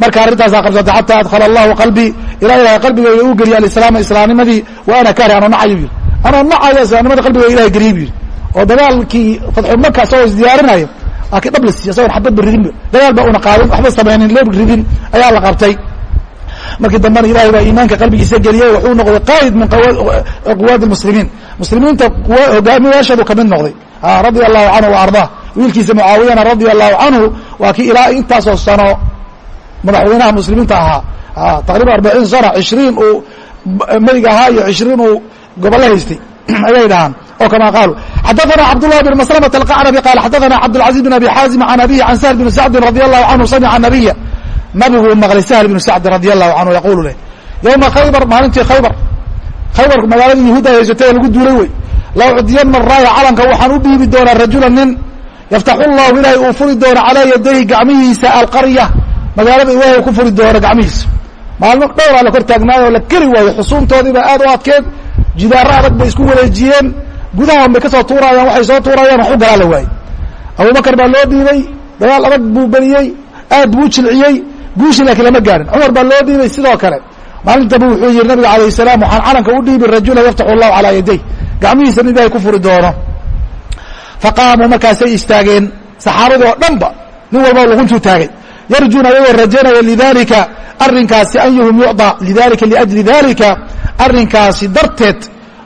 Marka arrintaasaa qabsatay xataa adkhala allahu qalbii ilaa ilahay qalbigayga uu geliyay alislaama islaamnimadii wa ana kari anoo nacayo yidhi anoo nacayo islaamnimada qalbigayga ilahay geliyey bu yidhi oo dagaalkii fatxu maka isagoo isdiyaarinayo laakiin dhab la siiyey isagoon xabadba ridinba dagaal ba una qaadin waxba samaynin loo ridin ayaa la qabtay markii dambena ilahay baa iimaanka qalbigiisa geliyey wuxuu noqday qaa'id min quwaadi اmuslimiin muslimiinta hogaamiyaashadu kamid noqday radia allahu canhu wa ardaa wiilkiisa mucaawiyana radia allahu canhu waa kii ilaa intaasoo sano madaxweynaha muslimiinta ahaa taqriban arbaciin sana cishriin uu meyg ahaa iyo cishriin uu gobolo haystay ayay dhahaan oo kama qaalu xadaثana cabdالlah بn mslmة الqacnabi qal xadaثana cabdالcaزيز بn abi xaazim can abihi can sahl bn sacdi radي allahu canhu samca nabiya nabiguu maqlay sahl bnu sacdi radi allahu canhu yaquulu leh yowma khaybar maalintii khaybar khaybar magaalada yahuudda ay haysatay ee lagu duulay wey. Law cudiyana raaya calanka waxaan u dhiibi doonaa rajula nin yaftaxu llahu ilaahay uu furi doono calaa yadayhi gacmihiisa alqarya. Magaalada ilaahay ku furi doono gacmihiisa. Maalmo dhowraa la kor taagnaayoo la keli waayo xusuuntoodiiba aad u adkeed jidaaro adag bay isku wareejiyeen gudahan bay ka soo tuuraayaan waxay soo tuurayaan wax galaa la waayey abubakar baa loo dhiibay dagaal adag buu beriyey aad buu jilciyey guushi laakiin lama gaarin. Cumar baa loo dhiibay sidoo kale. Maalintaba wuxuu yihi nabiga alayh salaam waxaan calanka u dhiibi rajula yaftaxu allahu calaa yaday. Gacmihiisa in ilahay ku furi doono. Faqaamuu markaasay istaageen saxaabadii oo nin walba luguntuu taagay. Yarjuuna ayagoo rajaynaya lidalika arrinkaasi an yuhum yucda lidalika liajli dalika arrinkaasi darteed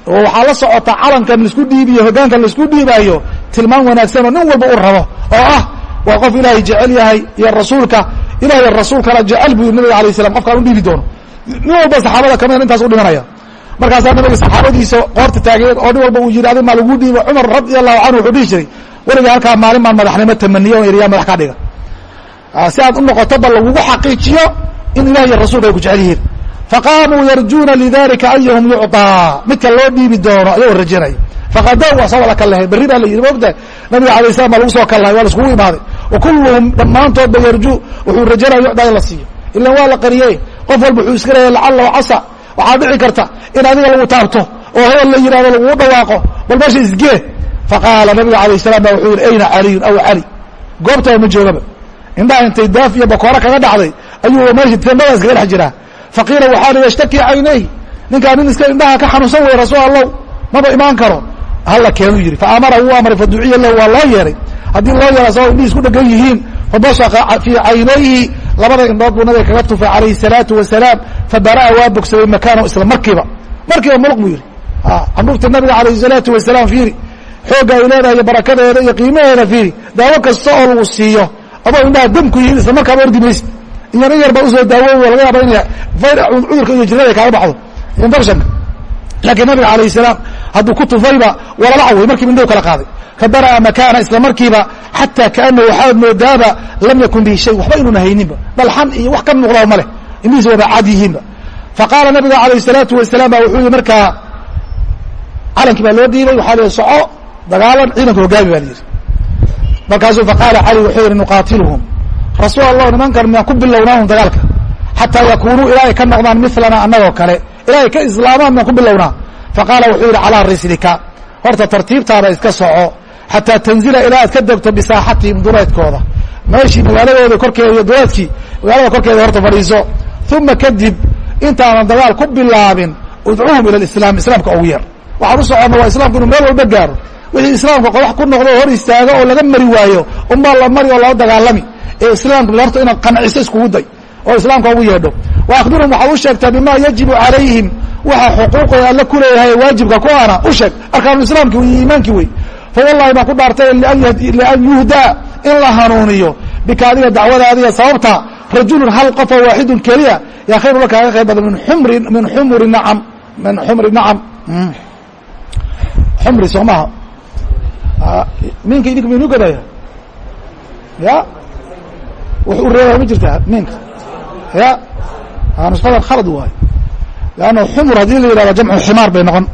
oo waxaa la socota calankan la isku dhiibiyo hoggaankan la isku dhiibaayo tilmaan wanaagsan oo nin walba u rabo. Oo ah waa qof ilaahay jecel yahay iyo rasuulka ilahay rasuulkana buu yiri nabiga alay slam qofkaan u dhiibi doono nin walba saxaabada kamida intaas u dhimanaya markaasaa nabiga saxaabadiisa qoorta taageen oo nin walba uu yidhi adi maa lagu dhiibo cumar radi allahu canhu wuxuu dhihi jiray weliga halkaa maalin baan madaxnimo tamaniye on yidhi yaa madax ka dhiga si aad u noqoto ba lagugu xaqiijiyo in ilah iyo rasuulka ay ku jecel yihiin faqaamuu yarjuuna lidalika ayahum yucطaa midka loo dhiibi doono ayagoo rajanaya faqadaw waa soo wada kallahay berri baa la yidhi maogtahay nabiga alay slam baa lagu soo kallahay waa la iskugu imaaday wa kulluhum dhammaantoodba yarju wuxuu rajanaya yucdaa in la siiyo. Ilan waa la qariyey qof walba wuxuu iska leeyahy lacalla casa. Waxaa dhici karta in adiga lagu taabto oo hebel la yidhahdo lagugu dhawaaqo bal meesha isgee faqaala nabiga alayh salam ba wuxuu yihi ayna caliyun aw cali? Goobtaba ma joogaba indhaha intay daaf iyo bakooro kaga dhacday ayuu meesha tendhada iskaga dhex jiraa. Faqiila waxaa li yashtaki caynayh ninkaa nin iska indhaha ka xanuunsan wey rasuul allow maba imaan karo. Hala keenuu yidhi faamara wuu amray faduciya lahu waa loo yeeray haddii loo yeera asagoo indhihi isku dhegan yihiin fabasaka fii caynayhi labada indhood buu nabiga kaga tufay calayhi salaatu wasalaam fabara'a waa bogsaday makaanahu isla markiiba. Markiiba mulq buu yidhi. Camruurta nabiga calayhi salaatu wasalaam fiiri. Xoogga ay leedahay barakadeeda iyo qiimaheeda fiiri. Daawo kasta oo lagu siiyo adoo indhaha damku yihiin isla markaaba ordi maysid. Iyan in yar baa u soo daawooy laga yaaba inay cudurka iyo jirada kaaga baxdo. Infectionka laakiin nabiga alayh salaam hadduu ku tufayba wey markiiba indhahu kala qaaday fabara'a makaana isla markiiba xataa kaanahu waxaad moodaaba lam yakun bihi shay waxba inuuna hayninba. Dalxan iyo wax ka muuqdaa ma leh. Indhihiisa waba cad yihiinba. Faqaala nabiga alayh salaatu wasalaam ba wuxuu yihi markaa calankii baa loo dhiibay waxaa la yihi soco dagaalan ciidanka hogaami baa la yidhi. Markaasuu faqaala cali wuxuu yihi nuqaatiluhum. Rasuul allah nimankan miyaan ku bilownaa un dagaalka? Xataa yakunuu ilaa ka noqdaan milana annagoo kale. Ilaa ka islaamaan miyaan ku bilownaa? Faqaala wuxuu yidhi calaa rislika horta tartiibtaada iska soco xataa tanzila ilaa aad ka degto bisaaxatihim duleedkooda meeshii magaaladooda korkeeda iyo duleedkii magaalada korkeeda horta fadhiiso. Uma kadib intaanan dagaal ku bilaabin udcuuhum ila lislaam islaamka ugu yeer waxaan u soconna waa islaamku inuu meel walba gaaro. Wixii islaamka qodax ku noqdo oo hor istaago oo laga mari waayo unbaa la mari oo lala dagaalami. Ee islaamka horta inaad qanciso iskugu day oo islaamka ugu yeedho. Wa akhbirhum waxaad u sheegtaa bima yajibu calayhim. Waxa xuquuqooda alla ku leeyahay waajibka ku ana u sheeg. Arkaanu islaamki iyo iimaankii wey fa wallahi baan ku dhaartay lian yuhdaa in la hanuuniyo. Bika adiga dacwadaadiga sababta rajulun hal qofoo waaxidun keliya yaa khayru laka aga khayr badan min xumri nacam min xumri nacam. Xumri soo maha minka idinka maynu gadaya ya? Wux u ma jirta minka? Ya? Nusqadan khalad waayo leanna xumur haddii la yihahdo jamcu ximaar bay noqon.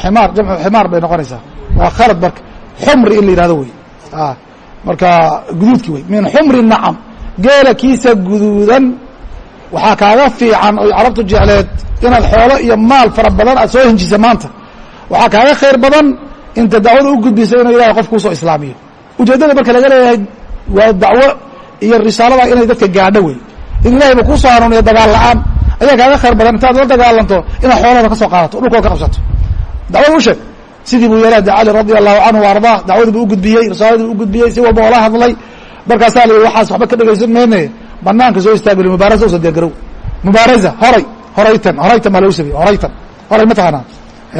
Ximaar jamcu ximaar bay noqonaysaa waa khalad marka xumri in la yihahdo wey marka guduudki wey min xumri nacam. Geela kiisa guduudan waxaa kaaga fiican oy carabtu jecleed inaad xoolo iyo maal fara badan aad soo hinjisa maanta. Waxaa kaaga khayr badan inta dacwada u gudbisa inuu ilahay qof kuusoo islaamiyo. Ujeeddada marka laga leeyahay waa dacwo iyo risaalada inay dadka gaadho wey in ilahayba kuusoo hanuuniyo dagaal la'aan ayaa kaaga khayr badan. Intaad la dagaalanto inaad xoolahooda ka soo qaadato dhulkooda ka qabsato. Dacwada u sheeg sidii buu yeelay cali radia allahu canhu ardaa dacwadii buu ugudbiyey risaaladii u gudbiyey si walba oola hadlay. Markaasaa la yidhi waxaas waxba ka dhegaysan mayne banaanka soo istaagli mubaarasa usa diyaargarow mubaaraza horay horaytan horaytan baa lagu sameeyey horaytan horay ma taqaanaa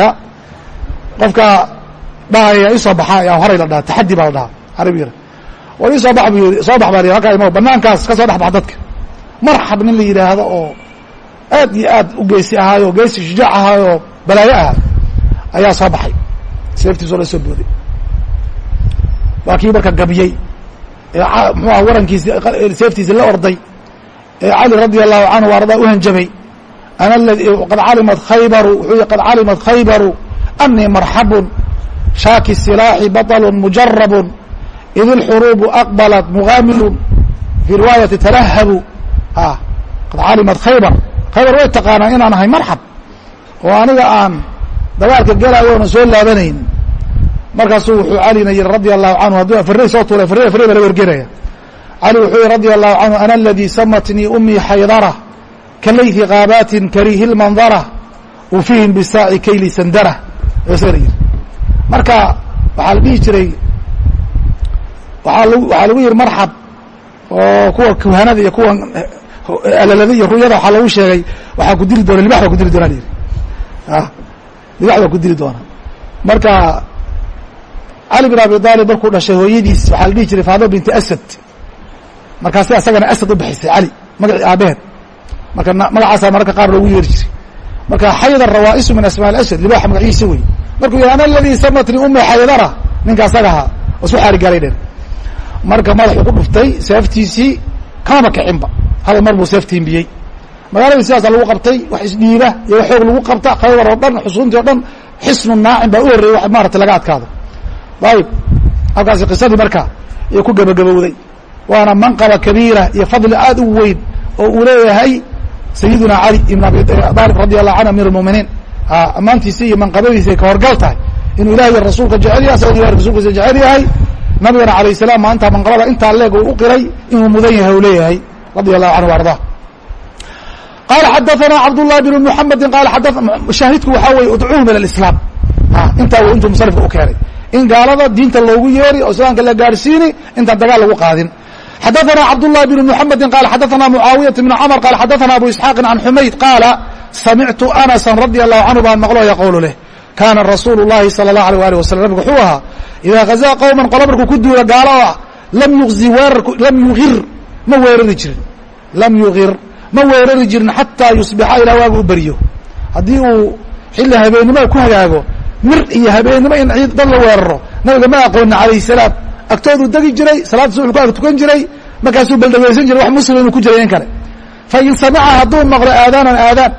ya. Qofka dhahaya isoo baxa ayaa horay la dhaha taxadi baa la dhahaa carabiga war isoo bax buu yii soo bax baa halkaa imo banaankaas ka soo dhex bax dadka. Marxab nin la yidhaahdo oo aad iyo aad u geesi ahaayo geesi shujaac ahaayoo balaayo ah ayaa soo baxay seeftiisoo la soo booday. Waa kii marka gabiyey ee mxuu ah warankiisi seeftiisi la orday ee cali radia allahu canhu ardaa u hanjabay ana ladi qad calimat khaybaru wuxuu yihi qad calimat khaybaru anii marxabun shaaki silaaxi baطlu mujarabu id اlxuruubu aqbalat mugaamilun fii riwaayati talahabu a qad calimat khaybar. Khaybar way taqaanaa inaan ahay marxab oo aniga aan dagaalka gelayo oona soo laabanayn. Markaasuu wuxuu calina yihi radia allahu canhu hadduu afarey soo tuuray afarey afarey baa laga ergeraya cali wuxuu yihi radia allahu canhu ana aladii samatnii umii xaydara kalaydi kaabatin kariihi lmandara ufihim bisaaci kayli sandara. Sana yiri marka waxaa la dhihi jiray waaa waxaa lagu yihi marxab oo kuwa kuhanada iyo kuwa alalada iyo ruyada waxaa lagu sheegay waxaa ku dili doona libax baa ku dili doona lyidhi libax baa ku dili doona. Marka cali bin abi aalib markuu dhashay hooyadiis waxaa la dhihi jiray faadima binti asad. Markaasi asagana asad u bixisay cali magacii aabeheed marka magacaasaa mararka qaar loogu yeeri jiray. Marka xaydar rawaa'isu min asmaa asad libaxa magaciisa wey markuu yihi ana aladii samatni umi xaydara ninka asaga ahaa isu xaarigaalay dhen marka madaxuu ku dhuftay seeftiisii kamaba kicinba hal mar buu seef magaaladii sidaasa lagu qabtay wax isdhiiba iyo wax xoog lagu qabta khaydar oo dhan xusuuntii o dhan xisnu naacim baa u horreeyey wax maarata laga adkaado. Ayib halkaasi qisadii marka ayay ku gebagabowday waana manqaba kabiira iyo fadli aad u weyn oo uu leeyahay sayiduna cali ibn abi aalib radi allahu canhu amir اlmuminiin ammaantiisi iyo manqabadiisi ay ka horgal tahay inuu ilahi iyo rasuulka jecel yahay asagoo ilahi rasuulkiisa jecel yahay. Nabigana alayh salaam maanta manqabada intaa leeg uu u qiray inuu mudan yahay uu leeyahay radia allahu canhu arda qaala xadaana cabdullahi bn muxamedin qaala shaahidku waxaa weye udcuhum ila islaam intaa w intuu musanifka u keenay. in gaalada diinta loogu yeeri oo islaamka la gaadhsiini intaan dagaal lagu qaadin xadaana cabdullahi bn muxamedin qaala xadaana mucaawiyat bn camr qaala xadaana abu isxaaqin can xumayd qaala samictu anasan radia allahu canhu baan maqlo yaquulu leh kaana rasuulu llahi sala allah alay ali wasalam nabigu wuxuu ahaa idaa hazaa qowman qola markuu ku duula gaalo oo ah lam yuzi weerarlam yuir ma weerari jirin lam yuir ma weerari jirin xataa yusbixa ilaa waaga beryo haddii uu xilli habeennimo ku hagaago mir iyo habeennimo in ciid dad la weeraro nabiga ma aqooni calayh salaam agtooduu degi jiray salaada subax ku ag tukan jiray markaasuu baldhegeysan jiray wax muslim inuu ku jiray in kale fa in samica hadduu maqlo aadaanan aadaan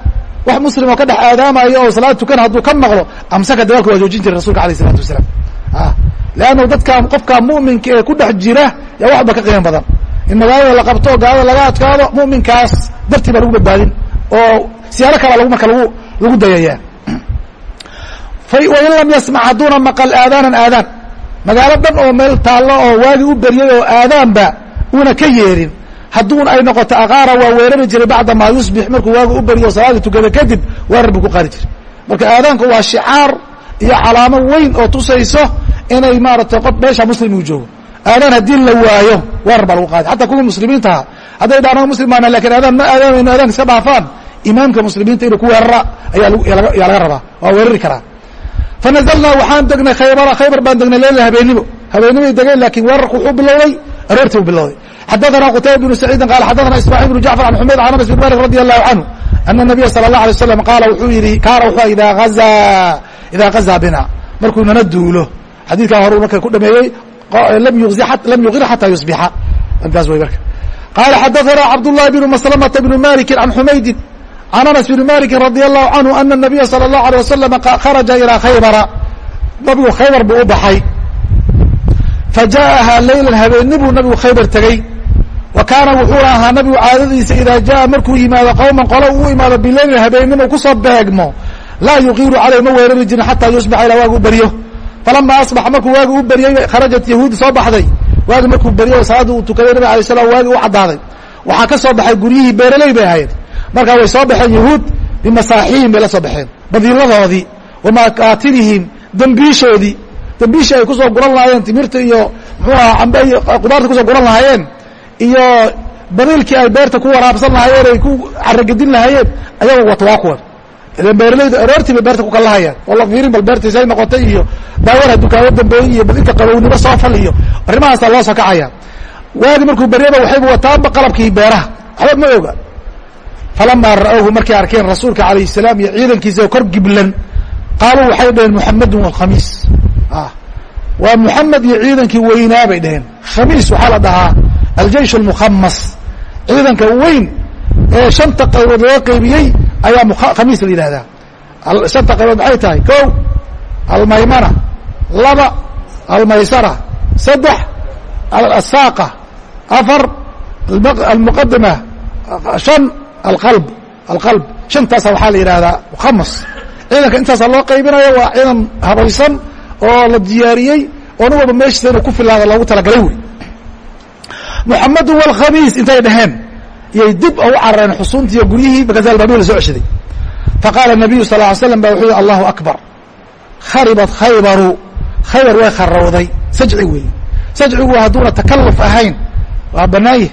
wax muslim oo ka dhex aadaamayo oo salaad tukan hadduu ka maqlo amsaka dagaalka waa joojin jiray rasulka alayh isalatu wasalaam. Leannu dadka qofka mu'minka ee ku dhex jira yaa waxba ka qiimo badan in magaalada la qabto gaalada laga adkaado muminkaas dartii baa lagu badbaadin oo siyaaro kala lagu marka lagu lagu dayaya wain lam yasmac hadduuna maqal aadaanan aadaan. Magaalo dhan oo meel taallo oo waagi u beryay oo aadaanba una ka yeerin. Hadduun ay noqoto aqaara waa weerari jiray bacda maa yusbix markuu waagu u beryo salaada tukada kadib weerar buu ku qaadi jiray. Marka aadaanku waa shicaar iyo calaamo weyn oo tusayso inay maaratay qof meesha muslim uu joogo aadaan haddii la waayo weerar baa lagu qaadi xataa kuwii muslimiintaha hadday dhaan muslim baana lakin aadaan ma aadaanayno aadaan iska dhaafaan imaamka muslimiinta inuu ku weerara ayaa laga rabaa waa weerari karaa fanazalnaa waxaan degnay khaybara khaybar baan degnay leila habeenimo habeenimay degeen laakiin weerarku wuxuu bilowday aroortii u bilowday xadaثna qtayba بن سacيidi qal xadaثna ismاعيل بن جعفر عن xumayd عن aنس بن mالك radي الlahu عanهu أن النabiya salى الlaه عليه وsلم qaala wuxuu yihi kaana wuxuu ida azaa idaa غazaa bina markuu nana duulo xadiidkaa horu marka ku dhameeyey lam yuqir xatى yusbixa intaas wey marka qala xadaثna cabdاللahi بن مسلمة بن maliki عan xumaydi عan aنس بن maliki radي الlahu عanهu أna النabiya salى الlaه عليه وsلم kharaجa ilىa khaybara nabigu khaybar buu u baxay fajaءahaa layla habeenni buu nabigu khaybar tegey wa kaana wuxuuna ahaa nabigu caadadiisa idaa jaa markuu yimaado qowman qolo uu imaado bilaylin habeennimo kusoo beegmo laa yuqiiru caleyh ma weerari jirin xataa yusbaxa ilaa waagu u beryo falama asbaxa markuu waagi u beryey kharajat yahuudi soo baxday waagi markuu beryo salaadda uu tukaday nabig alay slam waagi u caddaaday waxaa ka soo baxay guryihii beeraley bay ahayd markaa way soo baxeen yahuud bimasaaxiihim bay la soo baxeen badiiladoodii wa makaatilihim dembiishoodii dambiishii ay ku soo guran lahaayeen timirta iyo muxuu aha cambe iyo qudaarta ku soo guran lahaayeen iyo badiilkii ay beerta ku waraabsan lahaayeen ay ku caragedin lahaayeen ayagoo wata waa kuwan ilan beeralaydu aroortii bay beerta ku kalahayaan oo la fiirin bal beertiisa ay noqotay iyo daawar hadduu kaaga dambeeyey iyo badinka qabownimo soo fal iyo arrimahaasaa loo soo kacaya waagi markuu beryaba waxayba wataanba qalabkii beeraha. Waxba ma oga. Falamaa ra'awhu markay arkeen rasuulka calayh salaam iyo ciidankiisa kor giblan qaaluu waxay dhaheen muxamedun walkhamiis waa muxamed iyo ciidankii weynaa bay dhaheen. Khamiis waxaa la dhahaa aljeish almukhamas ciidanka weyn ee shanta qaybood loo qaybiyey ayaa khamiis la yidhahdaa shanta qaybood maxay tahay? Ko almaymana laba almaysara. Saddex asaaqa afar almuqadima shan alqalb. Alqalb. Shantaasa waxaa la yidhahdaa mukhamas ciidanka intaasaa loo qaybinaya waa ciidan habaysan oo la diyaariyey oo nin walba meeshiisa ku filaada loogu talagalay wey. Muxamedun walkhamiis intay dhaheen iyay dib ugu carareen xusuuntiiyo guryihii markaasa albaabihi la soo ceshaday. Faqaala nabiyu sal ly slam ba wuxuu yihi allahu akbar. Kharibat khaybaru. Khaybar way kharowday. Sajci weeye. Sajcigu hadduuna takaluf ahayn. Waa banaanye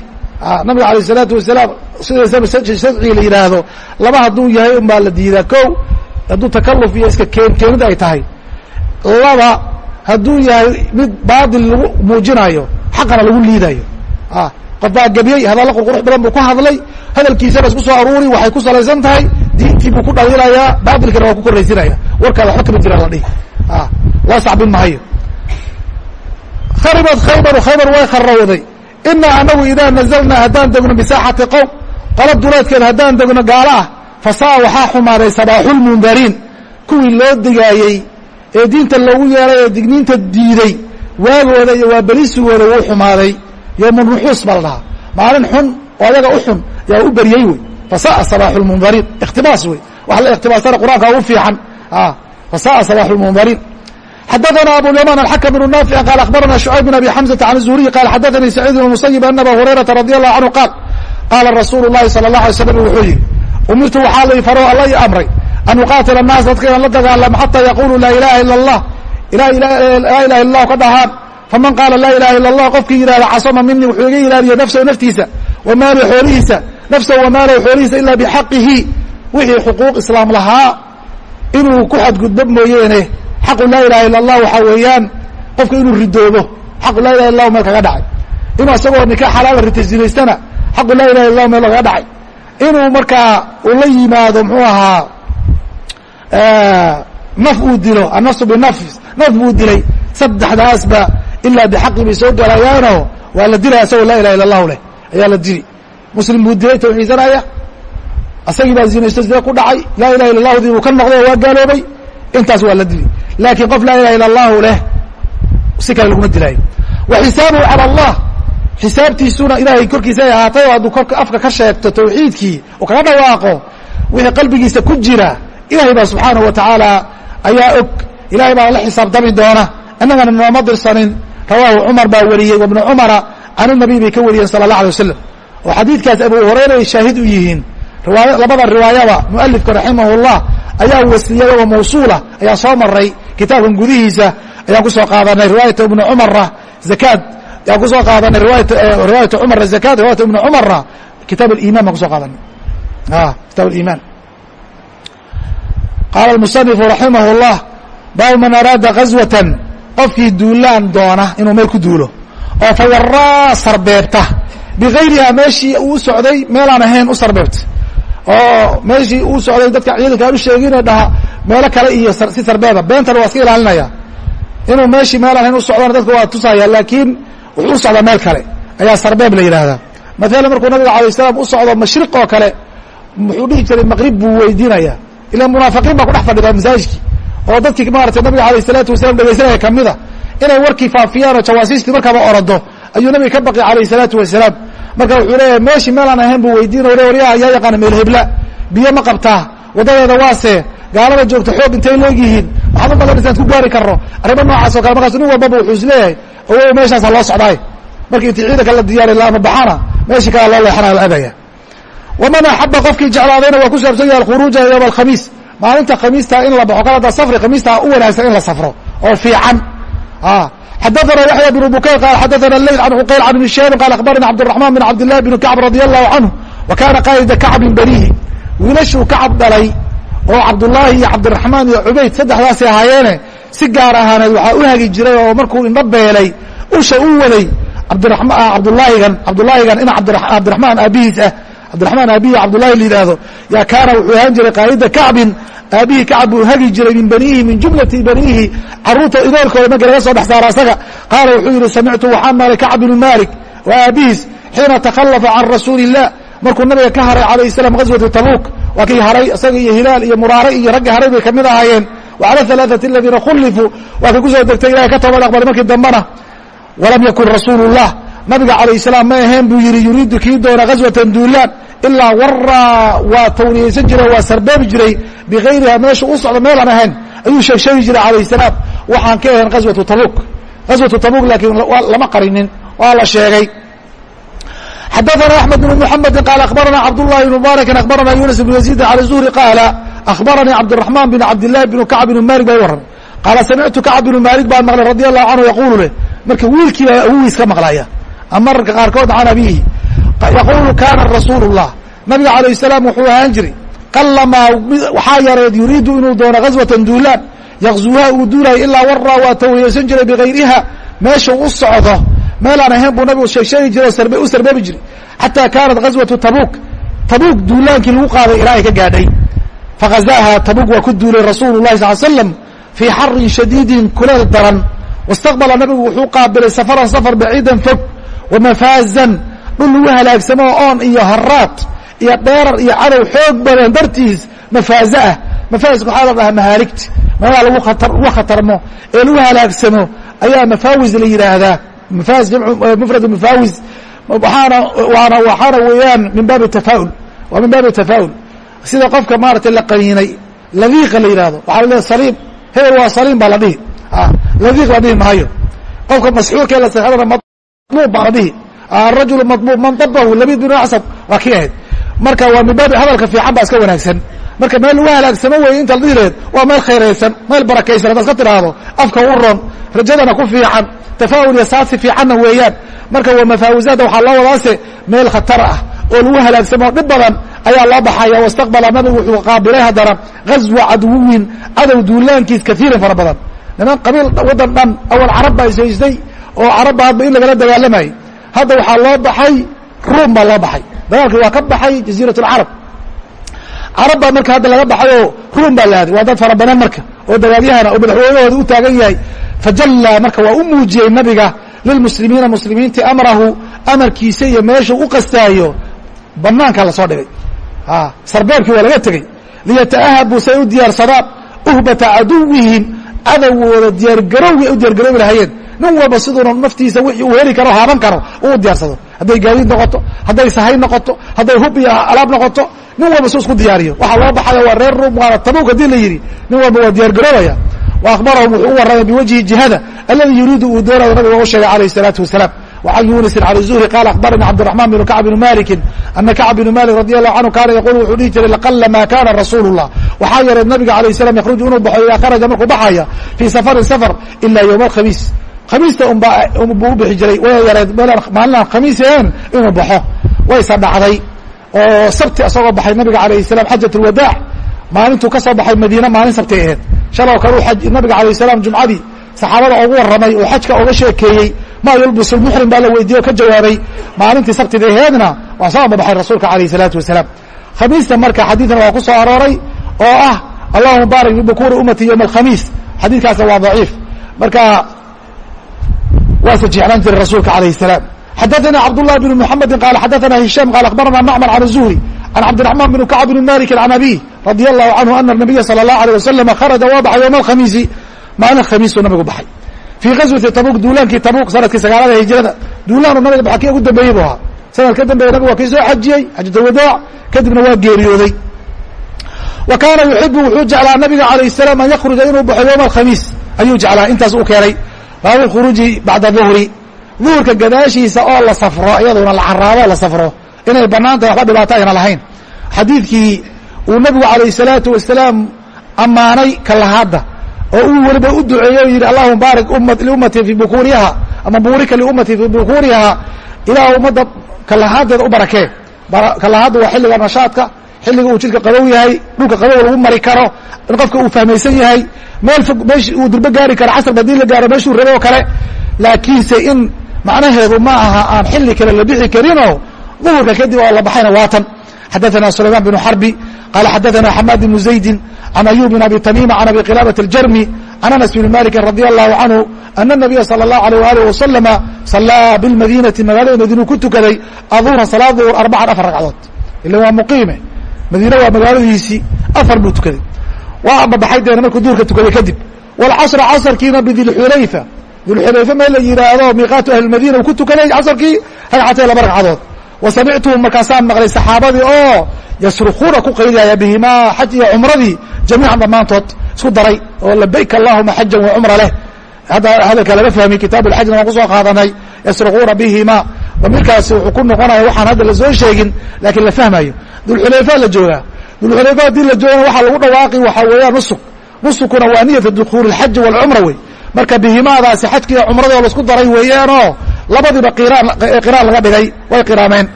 nabiga alayh isalaatu wasalaam sidaysaba sajci la yidhaahdo laba hadduu yahay un la diidaa. Ko hadduu takaluf iyo iska keen ay tahay. Laba hadduu yahay mid baadil lagu muujinayo xaqana lagu liidayo qof baa gebiyey hadalla qurqurux badan buu ku hadlay hadalkiisana isku soo aruuri waxay ku salaysan tahay diintii buu ku dhaliilayaa baadilkana waa ku koraysinaya warkaada waxba kama jiraan la dhihi. Loo sacbin mahayo. Kharibat khaybaru khaybar way kharowday inaa anagu idaa nazalnaa haddaan degno bisaaxati qowm qola duleedkeed haddaan degno gaalo ah fasaa waxaa xumaaday sabaaxulmundariin kuwii loo digaayey ee diinta loogu yeeray ee digniinta diiday waagooda iyo waa wuu xumaaday yowma nuxuus baa la dhahaa maalin xun oo ayaga u xun yaa u beryey wey fasa'a sabaaxu lmundariin ikhtibaas wey wax la ikhtibaasana qur'aanka ugu fiican fasa'a sabaaxu lmundariin xadaثna abulyaman alxakm bn naafic qaal akhbarana شhucayb bn abi xamزةa can الzuhriy qaal xadaثanii sacيid bn musayib ana aba hurayrata radي الlahu canhu qaal qaala rasuulu الlahi salى الlaه alay slam wuxuu yihi umirtu waxaa la faro alla i amray an uqaatila الnaas dadka inaan la dagaalamo xata yaquluu laa ilaha ilا الlah laa ilaha ila اllah ka dhahaan faman qaala laa ilaha ila اllah qofkii yihahda casama mini wuxuu iga ilaaliyo nafsahu naftiisa wa maalahu xoolihiisa. Nafsahu wa maalahu xoolihiisa ila bixaqihi wixii xuquuq islaam lahaa inuu ku xadgudbo mooyeene xaqu laa ilaha ila اllah waxaa weeyaan qofka inuu ridoobo xaqu laa ilaha illahu meel kaga dhacay. Inuu isagoo nikaax xalaala ritaysimaystana xaqu laa ilaha illahu meel kaga dhacay. Inuu markaa uu la yimaado muxuu ahaa naf uu dilo annafsu binafs naf buu dilay saddexdaasba ilaa bixaqi bay soo galayaano waa la dilaya isagoo laa ilaha illa allahu leh ayaa la dili muslim buu dilay tawxiidsanaya asagii baa zinaysto sidee ku dhacay laa ilaha illa llahudii uu ka noqday waa gaaloobay intaas waa la dili laakiin qof laa ilaha illa allahu leh si kale laguma dilaayo wa xisaabuhu cala allah xisaabtiisuna ilaahay korkiisa ay ahaatay oo hadduu korka afka ka sheegto tawxiidkii oo kaga dhawaaqo wixii qalbigiisa ku jira ilahay baa subxaanahu wa tacaala ayaa og ilahay baa la xisaabtami doona innagana nooma dirsanin rawaahu cumar baa wariyey wabnu cumara can inabiy bay ka wariyeen sala allah alay wasalam oo xadiidkaas abu hurayra ay shaahid u yihiin. Labada riwaayaba mualifka raximahullah ayaa wasliyada oo mawsuula ayaa soo maray kitaabkan gudihiisa ayaan ku soo qaadanay riwaayata ibnu cumara zakaad ayaan ku soo qaadanay riwaayata cumara zakaad riwaayata ibnu cumara kitaab aliman baan ku soo qaadanay. Kitaab aliman qaala almusanifu raximah baabu man araada gazwatan qofkii duulaan doona inuu meel ku duulo. oo fawaraa sarbeebta. Bikayrihaa meeshii uu socday meelaan ahayn u sarbeebta. Oo meeshii uu socday dadka ciidanka aan u sheegine dhaha meelo kale iyo si sarbeeba. Beentana waa iska ilaalinaya. Inuu meeshii meelaan ahayn u socdona dadka waa tusaya laakiin wuxuu u socdaa meel kale. Ayaa sarbeeb la yidhaahdaa. Maalan markuu nabiga alay salaam u socdo mashriq oo kale muxuu dhihi jiray maqrib buu weydiinaya ilaan munaafiqiin baa ku dhex fadhida masaajidkii oo dadkii maarata nabiga aleyh salaatu wasalaam dhegaysanaya a inay warkii faafiyaan oo jawaasiistii markaaba orado ayuu nabiga ka baqi aleyh salaatu wasalaam. Marka wuxuu leeyahay meeshii meelaan ahayn buu weydiin o waryaa yaa yaqaana meel hebla biyo ma qabtaa wadadeeda waase gaalada joogta xoog intay leegyihiin waxaad u ku gaari karno arrimo noocaas o kale markaasu nin walbaba wuxuu is leeyahay owow meeshaasa loo socdaay markii intii ciidanka la diyaari lama baxana meeshii kalea loo leexana la eegaya. Waman axaba qofkii jeclaadayna waa ku saabsan yahay alkhuruuja yowma alkhamiis maalinta khamiista in la baxo kalada safri khamiista u wanaagsan in la safro oo fiican. Ah, xadaana yaxya bn bukayr qaal xadaana leyl an cuqayl can ibn shahaabin qaal akhbarana cabdiraxmaan bin cabdillahi bn kacb radi allahu canhu wa kaana qaalida kacbin baniihi wiilashuu kacab dhalay oo cabdullaahi iyo cabdiraxmaan iyo cubayd saddexdaasay ahaayeene si gaar ahaaneed waxaa u hagi jiray oo markuu indho beelay usha u waday cabdulaahigan ah, cabdulaahigan ina cabdiraxmaan aabihiis ah cabdiraxmaan aabihi cabdullahi la yidhaahdo yaa kaana wuxuu ahaan jiray qaa'ida kacbin aabihii kacab buu hagi jiray min baniihi min jumlati baniihi carruurta idoolkooda marka laga soo dhex saara asaga. Qaala wuxuu yidhi samictu waxaan maalay kacb bnu maalik waa aabbihiis xiina takhalafa can rasuuli illah markuu nabiga ka haray calayh salaam ghaswata tabuuk waa kii haray isaga iyo hilaal iyo muraare iyo ragga haray bay ka mid ahaayeen. Wacala alaaati aladiina khulifuu waa kii ku soo degtay ilahay ka toobad aqbalay markii dambena walam yakun rasuulu llah nabiga calayh salaam ma aheen buu yidhi yuriidu kii doona ghaswatan duulaan ilaa waraa waa tawriyaysan jiray waa sarbeebi jiray bigayriha meesha u socdo meelaan ahayn ayuu sheeg sheegi jiray calayh salaam waxaan ka ahayn ghaswatu tabuuk ghaswatu tabuuk laakiin lama qarinin waa la sheegay xadaثna أحmed بن محamedi qal akhbarana cabdالlahi بn mubarakin akhbarana yunas بn yaزيid عalى الزهri qaala akhbaranii cabdالرaحman بn cabdالlahi بn kacb بn malik baa i warramay qaala samictu kacb بn malik baan maqlay radي الlahu canhu yaqulu leh marka wiilkii baa awogiis ka maqlaya ama mararka qaarkood can abiihi. Yaqulu kana rasuul lah nabiga alayh salaam wuxuu ahaan jiray qalamaa waxaa yareed yuriidu inuu doono gaswatan duulaan. Yaqzuuha uu duulayo ilaa waraa waa tawriyeysan jiray bigayriha. Meesha u socdo. Meel aan ahayn buu nabigu sheegsheegi jiray o u sarbeebi jiray. Xataa kaanat gaswatu tabuuk. Tabuuk duulaankii lagu qaaday ilaa ay ka gaadhay. Fagazaaha tabuuk waa ku duulay rasuulu sal slam fii xarin shadiidin kuleel daran. Wastaqbala nabigu wuxuu qaabilay safaran safar baciidan fog wamafaazan dhul lagu halaagsamo oon iyo haraad iyo dheerar iyo cadow xoog badan dartiis mafaaze ah mafaaska waxaa la dhahaa mahaaligta meelaha lagu khatarmo ee lagu halaagsamo ayaa mafaawis la yidhaahdaa mufrad waana waxaana weeyaan min baabi tafaul waa min baabi tafaul sida qofka maaragtay la qaniinay ladiiqa la yidhahdo waxaa la saliim hebel waa saliim baa la dhihi ladiiq la dhihi maayo qofka masxuurka la seexdana dhihi arajulu madbuub man dabahu labid binu acsab waa kii ahayd marka waa min baabi hadalka fiican baa iska wanaagsan marka meel lagu halaagsamo weeye inta la dhihi laheed waa meel khayraysan meel barakaysan haddaad ka tidhaahdo afka u ron rajadana ku fiican tafaa'ul iyo saasi fiicanna weeyaan marka waa mafaawisaadda waxaa loo wadaase meel khatar ah oo lagu halaagsamoo dhib badan ayaa loo baxaya wastaqbala nabigu wuxuu qaabilay haddana ghaswa caduwin cadow duulaankiis kaiiran fara badan niman qabiil waddan dhan awal carab baa ishaystay oo carabba hadba in lagala dagaalamayay hadda waxaa loo baxay ruum baa loo baxay. Dagaalkii waa ka baxay jaziirat alcarab carab baa marka hadda laga baxay oo ruum baa la aaday waa dad fara badan marka oo dagaalyahana oo madaxweynahooda u taagan yahay. Fajallaa marka waa u muujiyey nabiga lilmuslimiina muslimiinti amrahu amarkiisa iyo meeshuu u qastaayo. Banaanka la soo dhigay. Sarbeebkii waa laga tegey. Liyata'ahabuu say u diyaarsadaan uhbata caduwihim cadowgooda diyaargarowgi ay u diyaargaroobi lahaayeen nin walba siduuna naftiisa wixii uu heli karo haaban karo uu diyaarsado hadday gaadiid noqoto hadday sahay noqoto hadday hub iyo alaab noqoto nin walba su isku diyaariyo waxaa loo baxaya waa reer rum waana tabuuk haddii la yidhi nin walba waa diyaar garoobaya wa akhbarahum wuxuu u warramay biwajhi jihada alladii yuriidu uu doonayo nabiga u sheegay calayh الsalaatu wasalaam وعن يuنس عن الزهري قال أخبرني cبدالرحمن بن كعب بن مالك أن كعب بن مالك رضي الله عنه كان يقول wuxuu dhihi jiray لqل ma kana رasuuل اللh waxaa yareed nabiga عليه السلام يkرج inuu baxo إdaa khرجa markuu baxaya في سفر سفر إلا يوم الkhميiس khamiista unbuu u bixi jiray way yareed maalinaan khamiiseen inuu baxo. Wayse dhacday. Oo sabti isagoo baxay nabiga calayh salaam xajat lwadaac maalintuu ka soo baxay madiine maalin sabtay ahayd. Shaloo kaleu nabiga calayh salaam jumcadii saxaabada ugu warramay oo xajka uga sheekeeyey maa yulbisu lmuxrim baa la weydiiyey oo ka jawaabay maalintii sabtida aheedna waa soo ambabaxay rasuulka calayh salaatu wasalaam. Khamiista marka xadiidna waa ku soo arooray oo ah allahuma baarik bibukuri ummati yowma alkhamiis. Xadiidkaasna waa daciif. Marka waase jeclaan jiray rasuulka alayh الsalaam xadaثana cabdالlah بn mحamedi qaal xadaثana hishaam qaal akhbarana macmar can الzuhri can cabdiرaحman bn kacb bn maliki can abih radi allahu canhu ana الnabiya salى الlahu alيه wasalam kharaja waa baxay yowma alkhamiisi maalin khamiisuu nabigu baxay fii gaswati tabuk duulaankii tabuk sanadkii sagaalada hijrada duulaanu nabiga baxa kii ugu dambeeyey bu ahaa sanad ka dambeeya nabigu waa kii soo xajiyey xajatulwadaac kadibna waa geeriyooday wa kaana yuxibu wuxuu jeclaa nabiga calayh الsalaam an yakruja inuu baxo yowma alkhamiis ayuu jeclaa intaas u keenay baabu lkhuruuji bacda duhri. Duhurka gadaashiisa oo la safro iyaduna la caraabo la safro. Inay bannaan tahay waxba dhibaato ayna lahayn. Xadiidkii uu nabigu calayh الsalaatu wasalaam ammaanay kalahaadda oo uu weliba u duceeyey o yidhi allahuma baarik liummatii fii bukuriha ama buurika liummatii fii bukuriha ilaah ummadda kalahaadeeda u barakee. Kalahaadda xilliga uu jidka qabow yahay dhulka qabow lagu mari karo in qofka uu fahmaysan yahay meel fog meesh uu durbo gaari karo casar badii la gaaro meeshuu rabe oo kale laakiinse in macnaheedu ma aha aan xilli kale la bixi karinoo duhurka kadib oo la baxayna waatan xadaثana sulayman bnu xarbi qala xadaثana xamaad bnu zaydi can ayub bn abi tamima can abi qilaabat اljarmi can anas bni maliki radi allahu canhu ana الnabiya salى اllahu alيh alih wasalama salaa bilmadinati magaalada madiinu ku tukaday aduhra salaad duhur arbacan afar ragcadood ila waa muqiime madiine waa magaaladiisii afar buu tukaday. Waa ambabaxay deena markuu duhurka tukaday kadib. Wاlcasra casrkiina bidilxulayfa dilxulayfa meel la yihaahdo miiqaatu ahli madina uu ku tukaday casrkii ragcatay laba ragcadood. Wa samictuhum markaasaan maqlay saxaabadii oo yasrukuuna ku qaydaya bihimaa xaj iyo cumradii jamiican dhammaantood isku daray oo labayk allahuma xajan wa cumra leh. Hadda hadalka laga fahmay kitaab alxajna waan ku soo qaadanay yasrukuuna bihimaa damiirkaasi wuxuu ku noqonaya waxaan hadda la soo sheegin laakiin la fahmayo dulxulayfa la joogaa. Dulxulayfa haddii la joogana waxaa lagu dhawaaqi waxaa weeyaan nusuk. Nusukuna waa niyata dukhuuli alxaji walcumra wey. Marka bihimaadaasi xajki iyo cumradii oo la isku daray weeyaanoo labadiiba qiraan laga dhigay way qiraameen.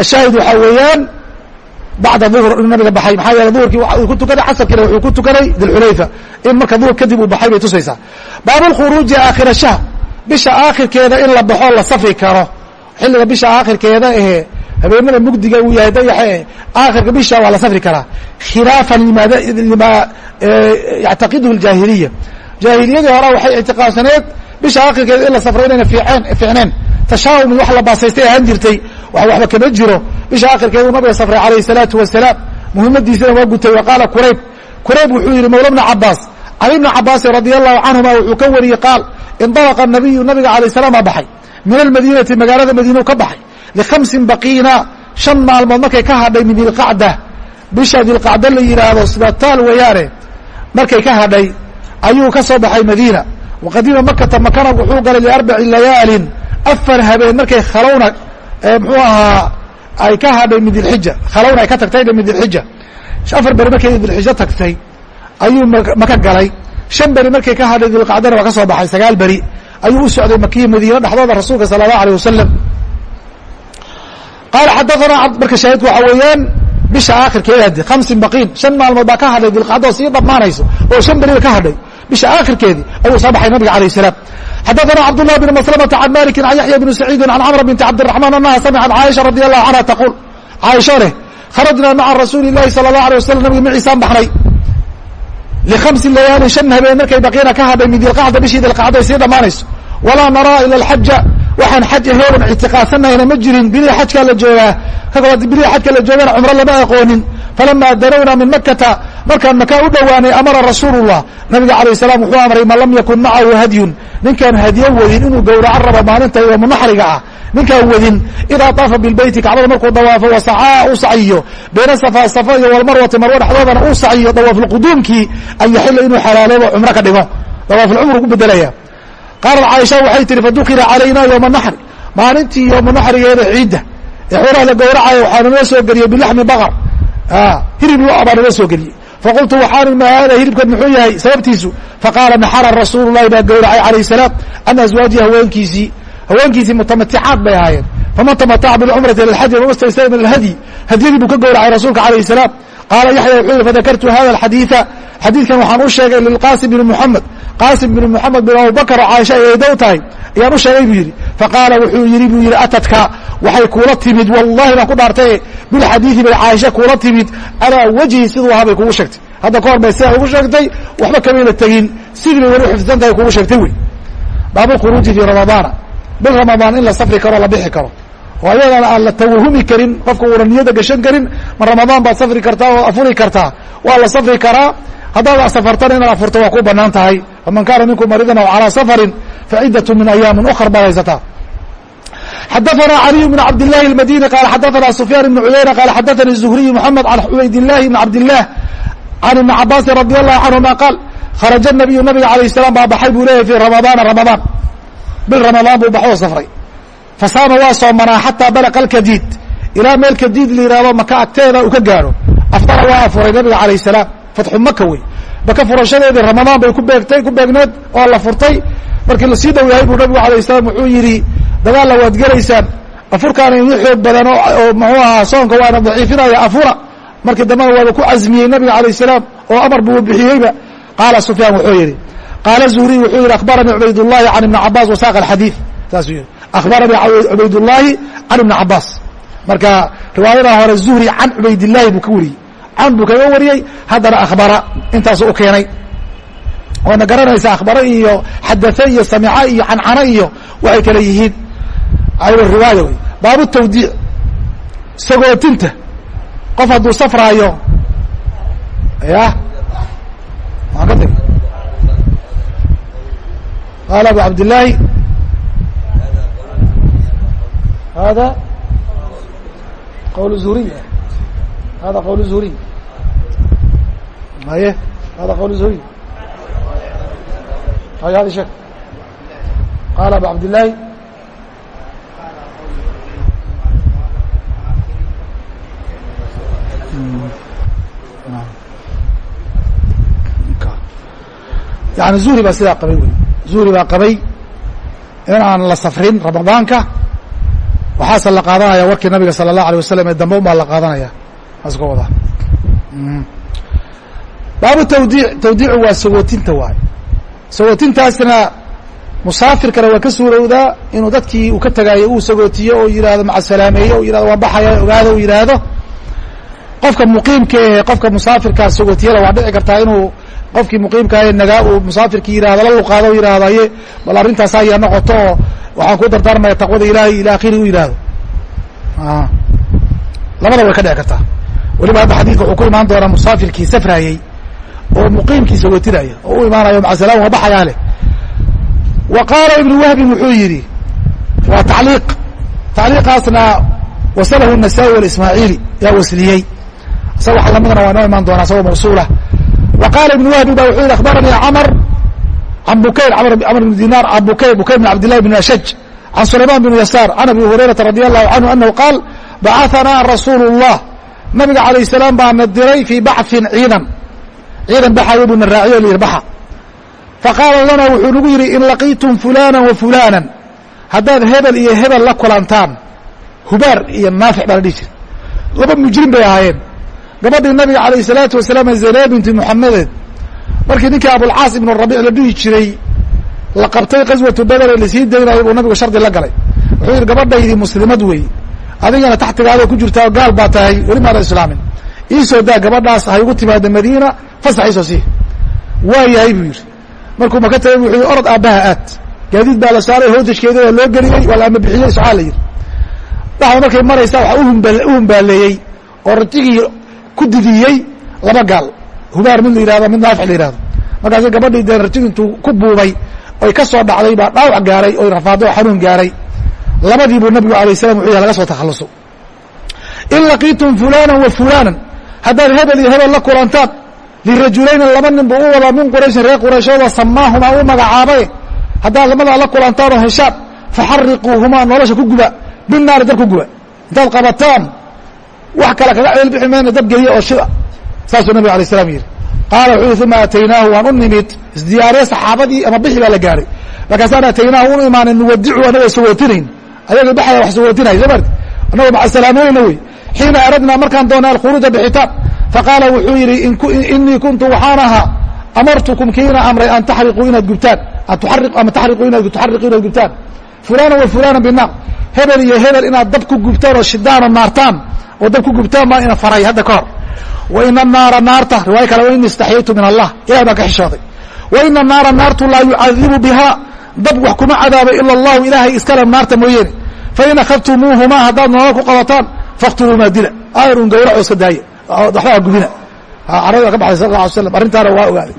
Ashaahid waxaa weeyaan bacda duhr inuu nabiga baxay. Maxaa yeele duhurkii uu ku tukaday casarkiina wuxuu ku tukaday dilxulayfa in marka duhur kadib uu baxay bay tusaysaa. Baabulkhuruuji aakhira shahr. Bisha aakhirkeeda in la baxo la safri karo. Xilliga bisha aakhirkeeda ehe habeenada mugdiga uu yahay dayaxe aakhirka bisha waa la safri karaa. Khilaafan lima yactaqiduhu ljaahiliya jaahiliyadii hore waxay ictiqaadsaneed bisha aakhirkeeda in la safro inayna fiiceen fiicneen. Tashaawum wax la baasaystay ahaan jirtay wax waxba kama jiro. Bisha aakhirkeedu nabiga safray calayhi salaatu wasalaam muhimmadiisana waa gutay wa qaala kurayb kurayb wuxuu yidhi mawla bna cabaas can ibni cabaasin radia allahu canhuma wuxuu ka wariyey qaal indalaqa nabiyu nabiga alayh salaam baa baxay? Min almadiinati magaalada madiinau ka baxay likhamsin baqiina shan maalmood markay ka hadhay min dilqacda bisha dilqacda la yidhaahdo sida taal weeyaane markay ka hadhay ayuu ka soo baxay madiina waqadima makata makana wuxuu galay liarbaci layaalin afar habeen markay khalowna muxuu ahaa ay ka hadhay min dilxija khalowna ay ka tagtay min dilxija afar beri markay dilxija tagtay ayuu maka galay shan beri markay ka hadhay dilqacdana waa ka soo baxay sagaal beri ayuu u socday makiya madiina dhexdooda rasuulka sala allahu alيh wasalam qaala xadaanaa marka shaahidku waxaa weeyaan bisha aakhirkeeda hadi hamsin baqiin shan maalmood baa ka hadhay dilqacdo oo sii dhammaanayso oo shan beriba ka hadhay bisha aakhirkeedii ayuu soo baxay nabiga alayh salaam xadaثna cabdالlah بn mسلمةa عan maliki عan yaحya بn سacيidi عan cmr binti cabdiلرaحman anaha samcat caaisha radي الlahu canha tquul caaisho leh kharajna maca rasuuli الlahi salى الlaه alيه waslm nabiga maciisaan baxnay lihamsi layaalin shan habeen markay baqiina ka hadhay min dilqacda bishii dilqacda ay sii dhammaanayso walaa naraa ila اlxaja waxaan xaj aheeran ictiqaadsanayna ma jirin bilihi xajkaa la joogaa. Bilihii xajka la joogana cumro lama aqoonin. Falama danowna min makata markaan makaa u dhowaanay amara rasuulullah. Nabiga calayh salaam wuxuu amray man lam yakun macahu hadyun. Ninkaan hadyo wadin inuu gowraco rabo maalinta yoomu naxriga ah. Ninkaan wadin idaa taafa bilbeyti kacbada markuu dawaafo wasacaa u saciyo. Bayna safa safa iyo walmarwati marwo dhexdoodana uu saciyo. Dawaafulquduumkii an yaxila inuu xalaaloobo cumro ka dhigo. Dawaafulcumru ku bedelaya qaalat caaisha waxay tihi fadukila calayna yooma naxri maalintii yooma naxrigeeda ciidda. Ee xoolaha la gowracayo waxaa naloo soo geliyey bilaxmi baqar. Hilib lo baa naloo soo geliyey faqultu waxaan hada hilibkan muxuu yahay? Sababtiisu faqaala naxara rasuulu lahi baa gowracay calayh salaam an aswaajihi haweenkiisii haweenkiisii mutamaticaad bay ahaayeen. Faman tamataca bilcumrati ila alxaji wama staysara min hadyadii buu ka gowracay rasuulka calayh salaam. Qaala yaxya wuxuu yihi fadakartu hada alxadiida xadiidkan waxaan u sheegay lilqaasim bni muxamed qaasim bni moxamed bin abubakar oo caaisha ay eedow tahay ayaan u sheegay buu yidhi. Faqaala wuxuu yidhi buu yidhi atadka waxay kuula timid wallahi baan ku dhaartaye bilxadiidi bay caaisha kuula timid. Calaa wajhi siduu ahaa bay kugu sheegtay. Hadda ka hor bay sidaa ugu sheegtay waxba kamayna tegin. Sidii bay weli xifdisan tahay kugu sheegtay wey. Baabu khuruuji fii ramadaana bil ramadaan in la safri karo la bixi karo. Oo ayadana aan la tawahumi karin qofka uuna niyada gashan karin ma ramadaan baad safri kartaa oo afuri kartaa. Waa la safri karaa haddaad safartana inaad afurto waa ku banaan tahay faman kaana minkum mariidan aw calىa safarin facidaة min ayaamin ukar baad haysataa xadaثna عaliي بن cabd الlahi الmadini qala xadaثna sufyaan بn cuyayna qala xadaثani الزhriي mحamed can cubayd الlahi بn cabd الlah can iبn cabaasin radي الlahu canهuma qaal kharaja الnabiyu nabiga alayه الsalaam baa baxay buu leyahy fi ramadaana ramadaan bil ramadaan buu baxoo safray fasaama waa soomanaa xataa balaqa اlkadiid ilaa meel kadiid la yihahdo maka agteeda uu ka gaaro aftara waa afuray nabiga alayه الsalaam fatxu maka wey. Maka furashadeedii ramadaan bay ku beegtay ku beegneed oo la furtay. Markii la sii dhow yahay buu nabigu alayh salaam wuxuu yidhi dagaalla waad gelaysaan. Afurkaana ini xoog badan oo muxuu ahaa soonka waana daciifinaya afura. Markii dambena waaba ku casmiyey nabiga alayh salaam oo amar buu bixiyeyba. Qaala sufyaan wuxuu yidhi qaala zuhriy wuxuu yidhi akhbaranii cubaydullahi can ibni cabaas wasaq alxadiid saasuu yidhi akhbaranii cubaydullaahi can ibni cabaas marka riwaayadaa hore zuhri can cubaydillahi buu ka wariyey can buu kaga wariyey haddana akhbara intaasu u keenay. Waadna garanaysa akhbaro iyo xadathe iyo samica iyo cancano iyo waxay kale yihiin. Riwaaya wey baabu tawdiic sagootinta qof hadduu safraayo ya maan ka tegi qaala abu cabdillaahi hada qawl zuhriy hada qawl zuhriy maye hada qawl zuhriy hay hadi sheek qaala abu cabdillaahi yani zuhri baa sidaa qabay wey. Zuhri baa qabay in aan la safrin ramadaanka waxaase la qaadanaya warkii nabiga sala allahu alay wasalam ee dambe un baa la qaadanaya aas ka wadaa baabu tawdiic tawdiicu waa sagootinta waay sagootintaasna musaafirkana waa ka suurowdaa inuu dadkii uu ka tegaayo uu sagootiyo oo yihahdo macasalaameeyo yihahdo waan baxaya ogaado u yidhaahdo qofka muqiimka ehe qofka musaafirkaa sagootiyada waa dhici kartaa inuu qofkii muqiimkaahe nagaa uu musaafirkii yihahdo la luqaado yihahdo aye bal arrintaas haya noqoto oo waxaan ku dardaarmaya taqwada ilaahay ila akhiri u yidhaahdo labada way ka dhici kartaa weliba hadda xadiidka wuxuu ku imaan doonaa musaafirkii safraayey oo muqiimkiisa watinaya oo u imaanaya maca salaam waa baxayaa leh wa qaala ibnu wahbin wuxuu yidhi waa tacliiq. Tacliiqaasna wasalahu nasaa-i walismaaciili. Yaa wasniyey isaga wax lamidana waa inoo imaan doonaa isagoo mawsuulah wa qaala ibnu wahbin ba wuxuu yidhi akhbaranii camr can bukayr camr bn dinaar can bukayr bukayr bn cabdillahi bn ashaj can sulayman bn yasaar can abi hurayrata radi allahu canhu anahu qaal bacaanaa rasuulu اllah nabiga alayh salaam baana diray fii baxin ciidan ciidan baxayo buu na raaciyo la yihi baxa. Faqaala lana wuxuu nagu yidhi in laqiitum fulana wa fulana haddaad hebel iyo hebel la kulantaan hubaar iyo naafic baa la dhihi jira laba mujrim bay ahaayeen. Gabadhii nabiga alayh الsalaatu wasalaam zane binti muxamedeed markii ninkii abulcaas ibnu rabiic la dhihi jiray la qabtay qaswatu beder ee la sii daynayay buu nabigu shardi la galay. Wuxuu yidhi gabadhaydii muslimad wey adigana taxtigaada ku jirtaa gaal baa tahay weli maada islaamin. Iisoo daa gabadhaas ha igu timaada madiina fasax iisoo sii. Waa yahay buu yidhi. Markuu maka tagay wuxuu yidhi orod aabbaha aad. Gaadiid baa la saaray hoodajkeeda waa loo geliyey waa la ama bixiyey socaa la yidhi. Dhaxda markay maraysaa waxaa u humbaaleeyey oo ratigii ku didiyey laba gaal. Hubaar mid la yihahdo mid naafic la yihahdo markaasi ku buubay oy ka soo dhacday baa dhaawac gaaray oy rafaado o xanuun gaaray. Labadii buu nabigu alay slam wuxuu laga soo takhalluso. In laqiitum fulana wa fulaanan haddaad hebel iyo hebel la kulantaan lirajulayni laba nin buu u wadaa min qurayshin reer qurayshooda samaahumaa u magacaabaye haddaad lamadaa la kulantaan oo heshaan faxariquuhumaa nolosha ku guba binaari dab ku guba intaad qabataan wax kale kaga ceel bixi mayna dab geliya oo shida saasuu nabig alay slam yidhi qaala wuxuu yihi uma ataynaahu waan u nimid isdiyaariye saxaabadii ama bixi baa la gaaray markaasaan ataynaahu u imaanin nuwadicu anagoo sawootinayn ayagii baxaya wax sawootinaya soo marti annagoo macasalaamoyna wey xiina aradnaa markaan doona alkhuruuja bixitaan faqaala wuxuu yidhi inii kuntu waxaan ahaa amartukum kiina amray an taxriquu inaad gubtaan ama taxriquu inaad tuxariquu inaad gubtaan fulana wa fulana binaar hebel iyo hebel inaad dab ku gubtaan oo shidaan oo naartaan oo dab ku gubtaan baa ina faray hadda ka hor wa ina naara naarta riwaaya kale wa ini istaxyaytu min allah ilahay baan ka xishooday wa ina naara naartu laa yucadibu biha dab wax kuma cadaabo ila allahu ilaahay iskale naarta mooyeene fain akhadtumuuhumaa haddaad nolol ku qabataan faktuluumaa dila ayrun gawraco iska daaya Ah, waxbaha gubina. Ah, Carada ka baxay sal la alay slam arrintaana waa ogaaday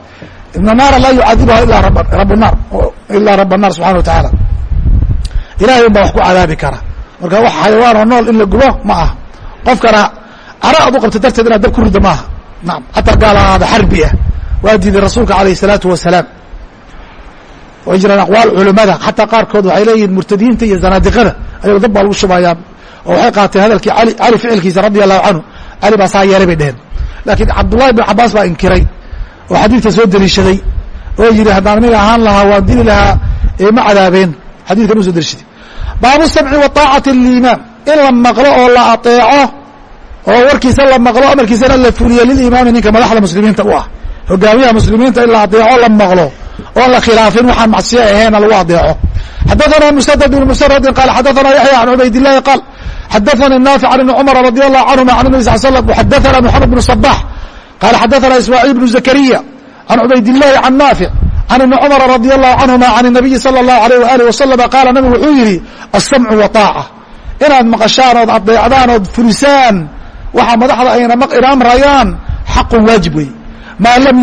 ibna naara laa yucadibuha ilaa rabnaar ilaa rab subxana wa tacaala ilahay un wax ku cadaabi kara. Marka wax xayawaanoo nool in la gubo ma aha. Qofkana cara ad u qabta darteed inaad dab ku rida maaha naam xataa gaal ahaada xarbi ah waa diiday rasuulka alayh الsalaatu wasalaam way jiraan aqwaal culimada xataa qaarkood waxay leeyihiin murtadiinta iyo zanaadiqada ayagoo dab baa lagu shubayaa. Oo waxay qaateen hadalkii ali cali ficilkiisa radi allahu canhu cali baa saa yeelay bay dheheen laakiin cabdullahi bn cabaas baa inkiray oo xadiidka soo deliishaday oo yidhi haddaan aniga ahaan lahaa waan dili lahaa ee ma cadaabeen. Xadidkan u soo deliishaday. Baabu samci wa taacati liimaam in la maqlo oo la ateeco oo warkiisa la maqlo amarkiisana la fuliyo lilimaami ninka madaxda muslimiinta u ah. Hogaamiyaha muslimiinta in la adeeco la maqlo oon la khilaafin waxaan macsiyo ahaynna lagu adeeco xadaana msdad bn msradin qaal xadaana yaxya can cubaydilahi qaal xadaanii naafic an ibni cumar radi allahu canhuma can nabi sal slm xadaana moxamed bnu sabax qaal xadaana ismaaciil bnu zakariya can cubaydillahi can naafic can ibni cumara radi allahu canhuma can اnabiyi sala اllahu alayh waalih wasalama qaala nabigu wuxuu yidhi asamcu waaaca inaad maqashaan ood adeecdaan ood fulisaan waxa madaxda ayna inaamrayaan xaqun waajib wey maa lam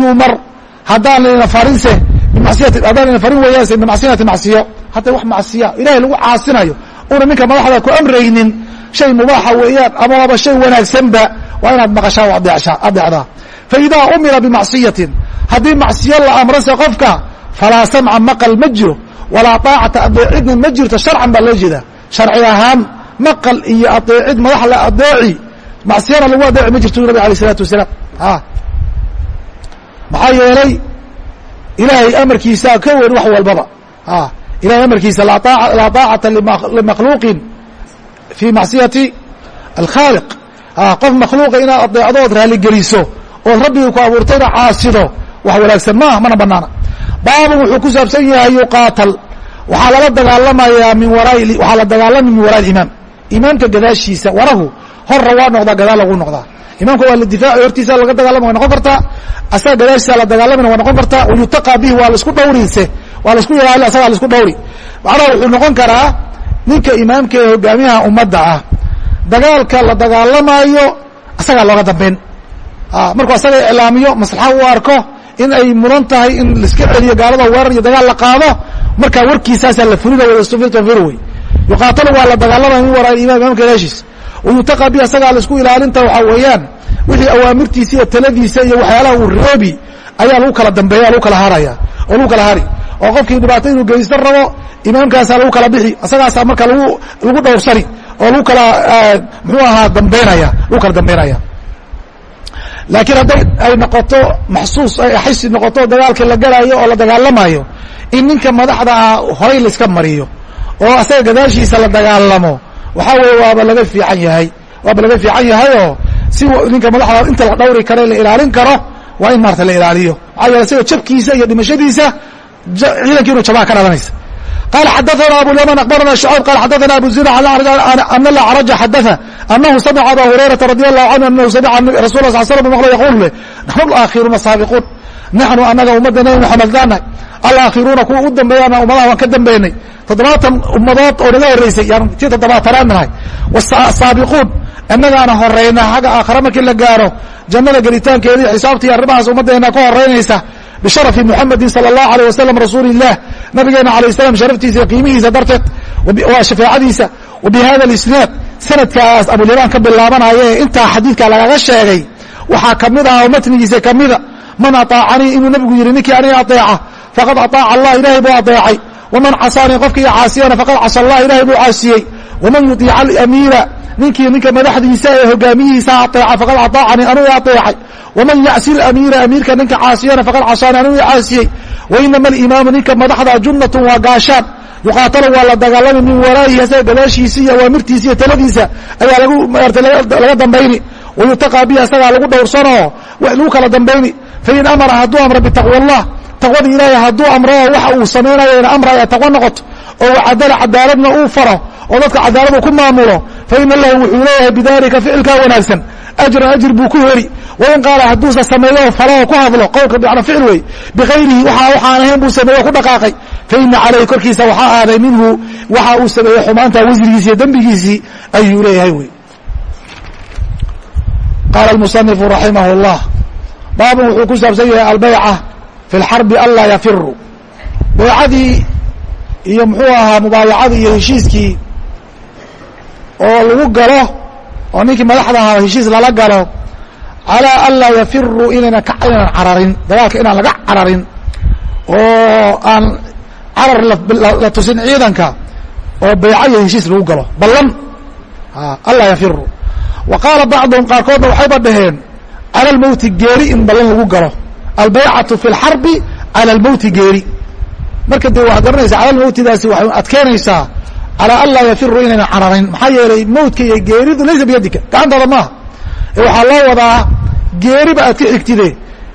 yuumar haddaan layna farinse weeyaanse bimacsiyati macsiyo hataa wax macsiya ilahay lagu caasinayo una ninka madaxda ku amraynin shay mubaaxa weeyaan ama waaba shay wanaagsanba waa inaad maqashaa o adeecdaa. Faidaa umira bimaksiyatin haddii macsiyo la amrase qofka falaa samca maqal ma jiro walaa aacata adeecidna ma jirto sharcan baa loo jeedaa. Sharci ahaan maqal iyo adeecid madax la adeeci macsiyana lagu adeeci ma jirto nabig alay isalaatu wasalaam. Maxaa yeelay ilaahay amarkiisaa ka weyn wax walbaba ilahay amarkiisa laa طaacata limakhluuqin fii macsiyati alkhaaliq qof makhluuqa inaad adeecdood raaligeliso ood rabbigii ku abuurtayna caasido wax wanaagsan maaha mana banaana baabun wuxuu ku saabsan yahay yuqaatal waxaa lala dagaalamayaa min waraa waxaa la dagaalami min waraa imaam imaamka gadaashiisa warahu horra waa noqdaa gadaal lagu noqdaa imaamka waa la difaaci hortiisa laga dagaalama way noqon kartaa asaga gadaashiisa la dagaalamina way noqon kartaa wayutaqaa bihi waa la isku dhawrise waa la isku ilaali asagaa la isku dhawri macnaha wuxuu noqon karaa ninka imaamka ee hogaamiyaha ummadda ah. Dagaalka la dagaalamaayo asagaa looga dambeyn. Markuu asaga iclaamiyo maslaxa u arko in ay mudan tahay in laiska celiyo gaalada weerar iyo dagaal la qaado markaa warkiisaasaa la fulina wastafir wey yuqaatalu waa la dagaalamaya min waraa imaam imaamka gadaashiisa wayutaqaa bihi asagaa la isku ilaalinta waxaa weeyaan. Wixii awaamirtiisa iyo taladiisa iyo waxyaalaha uu reebi ayaa lagu kala dambeeya lagu kala haraya oo lagu kala hari oo qofkii dhibaato inuu geysto rabo imaamkaasaa lagu kala bixi asagaasaa marka lagu lagu dhowrsani oo lagu kala muxuu ahaa dambeynaya lagu kala dambeynaya. Laakiin hadday ay noqoto maxsuus xisi noqoto dagaalkii la galaayo oo la dagaalamayo in ninka madaxda ah horay laiska mariyo oo asaga gadaashiisa la dagaalamo waxaa weeye waaba laga fiican yahay waaba laga fiican yahayoo si ninka madaxda inta la dhawri karo la ilaalin karo waa in maarata la ilaaliyo maxaa yeele isaga jabkiisa iyo dhimashadiisa ciidankii inu jabaa ka dhalanaysa qال xdثna abu اليمن أخبرna شعيب qال xdثna abu زر أن الأعرج xdث أنه سمع أbا هريرة رضي الله عنه أنه سمع رsuل ل صل سلم مqل يقول leh نحن الآkhiرuuna الsaaبقوun نحnu anaga ummadda نبi محamed daanahay alآakhiruuna kuwa u dambeeyana ummadaha waan ka dambeynay toddobaatan ummadood oo naga horeysay yaan ti toddobaatanaad nahay. Saabiquun annagaana horeyna xagga aakhare markii la gaaro jannada gelitaankeeda iyo xisaabta iyo arrimahaas ummaddeena ka horeynaysa bisharafi muxamedin sala allahu aleyh wasalam rasuuli nabigeena alayh salam sharaftiisa qiimihiisa darteed waa shafaacadiisa wa alisnaad sanadkaas abulyabaan ka bilaabanaya intaa xadiidka lagaga sheegay waxaa ka mid ah oo matnigiisa kamida man aطaacanii inuu nabigu yidhi ninkii aniga aeeca faqad aaaca allah ilahay buu aeecay waman casaanii qofkii caasiyana faqad casa allah ilahay buu caasiyey waman yudiica alamiira ninkii ninka madaxdiisa ee hogaamiyihiisa aeeca faqad aaacanii anuu aeecay waman yacsi lamiira amiirka ninka caasiyana faqad casaanii anuu caasiyey wainama alimaamu ninka madaxda junnatun waa gaashaan yuqaatalu waa la dagaalami min waraa'ihi asaga gadaashiisi iyo awaamirtiisa iyo taladiisa ayaa lagu maarata laga dambayni wayutaqaa bihi asagaa lagu dhowrsanoo wax lagu kala dambayni fain amara hadduu amra bitaqwa allah taqwada ilaahay hadduu amro waxa uu samaynayo ina amraya taqwo noqoto oo cadala cadaaladna uu faro oo dadka cadaalad uu ku maamulo faina lahu wuxuu leeyahay bidalika ficilkaa wanaagsan. Ajran ajir buu ku heli. Wain qaala hadduusa sameeyo falo oo ku hadlo qowlka bicna ficil wey bikayrihi waxa waxaan ahayn buu sameeyo ku dhaqaaqay. Faina calayhi korkiisa waxaa aaday minhu waxa uu sameeyey xumaanta wasrigiisi iyo dembigiisii ayuu leeyahay wey qaala almusanifu raximah اllah baabun wuxuu ku saabsan yahay albayca fi lxarbi anlaa yafiru baycadii iyo muxuu ahaa mubaayacadii iyo heshiiskii oo lagu galo oo ninkii madaxda ahaa heshiis lala galo calaa anlaa yafiru inayna inaan cararin dagaalka inaan laga cararin oo aan carar la tusin ciidanka oo bayca iyo heshiis lagu galo ballan anlaa yafiru wa qaala bacduhum qaarkoodna waxayba dhaheen cala almowti geeri in ballan lagu galo albaycatu fi lxarbi cala almowti geeri marka dee waxaad garanaysaa cala almowtidaasi waxay adkeynaysaa calaa an laa yafiru inayna cararin maxaa yeelay mowtka iyo geeridu laysa biyadika gacantaada maaha ee waxaa loo wadaa geeriba aad ka xigtide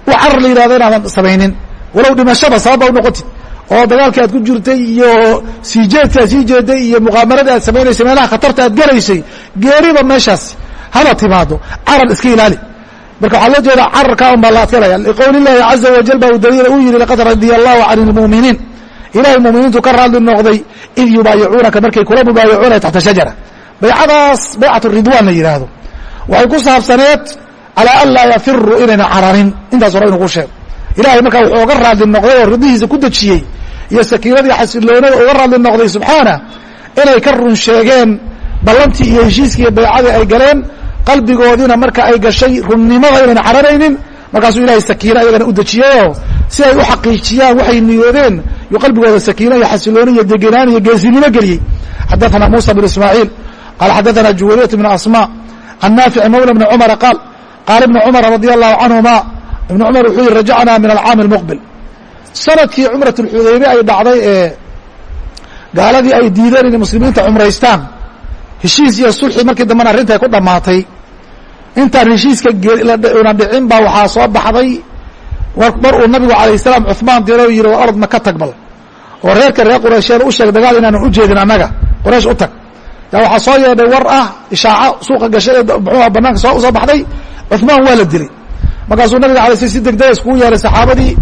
u carar la yidhahdo inaadan samaynin walow dhimashada sababba unoqotid oo dagaalkii aad ku jirtay iyo sii jeedki aad sii jeeday iyo muqaamarada aad samaynaysay meelaha khatarta aad gelaysay geeriba meeshaas haba timaado carar iska ilaali marka waxaa loo jeedaa cararkaa un baa la adkanaya liqowli llahi caza wajal baa uu daliila uu yihi laqad radiya allahu can lmu'miniin ilahay muminiintu ka raadli noqday id yubaayicuunaka markay kula mubaayicuunaya taxta shajara. Baycadaas baycat ridwan la yidhaahdo. Waxay ku saabsaneed calaa an laa yafiru inayna cararin. Intaas hore inu ku sheego. Ilahay markaa wuxuu oga raadli noqday oo ridihiisa ku dejiyey iyo sakiinadii xasiloonada uga raadli noqday subxaana inay ka run sheegeen ballantii iyo heshiiskii iyo baycadii ay galeen qalbigoodiina marka ay gashay runnimada inayna cararaynin markaasuu ilahay sakiina iyagana u dejiyeyoo si ay u xaqiijiyaan waxay niyoodeen yuu qalbigooda sakiina iyo xasilooni iyo degenaan iyo geesinimo geliyey xadaثana musa bn ismaaعiil qaala xadaثana juwayriyat bn asmا can naafici mawla bni cumara qaal qaala ibna cumara radi allahu canهuma ibn cumar wuxuu yihi rajacna min alcaami اlmuqbil sanadkii cumrat اlxudaybe ay dhacday ee gaaladii ay diideen inay muslimiinta cumraystaan heshiis iyo sulxi markii dambena arrinta ay ku dhammaatay intaan heshiiska una dhicin baa waxaa soo baxday. Mar uu nabigu alayh salaam cuثmaan diro yihi war orod maka tag bal. Oo reerka reer quraysheed u sheeg dagaal inaanan u jeedin annaga. Quraysh u tag. Yaa waxaa soo yeedhay war ah ishaaco suuqa gashay ee muxuuha banaanka soo u soo baxday. Cuثmaan waa la dilay. Markaasuu nabiga alay sl si degdega iskugu yeeray saxaabadii.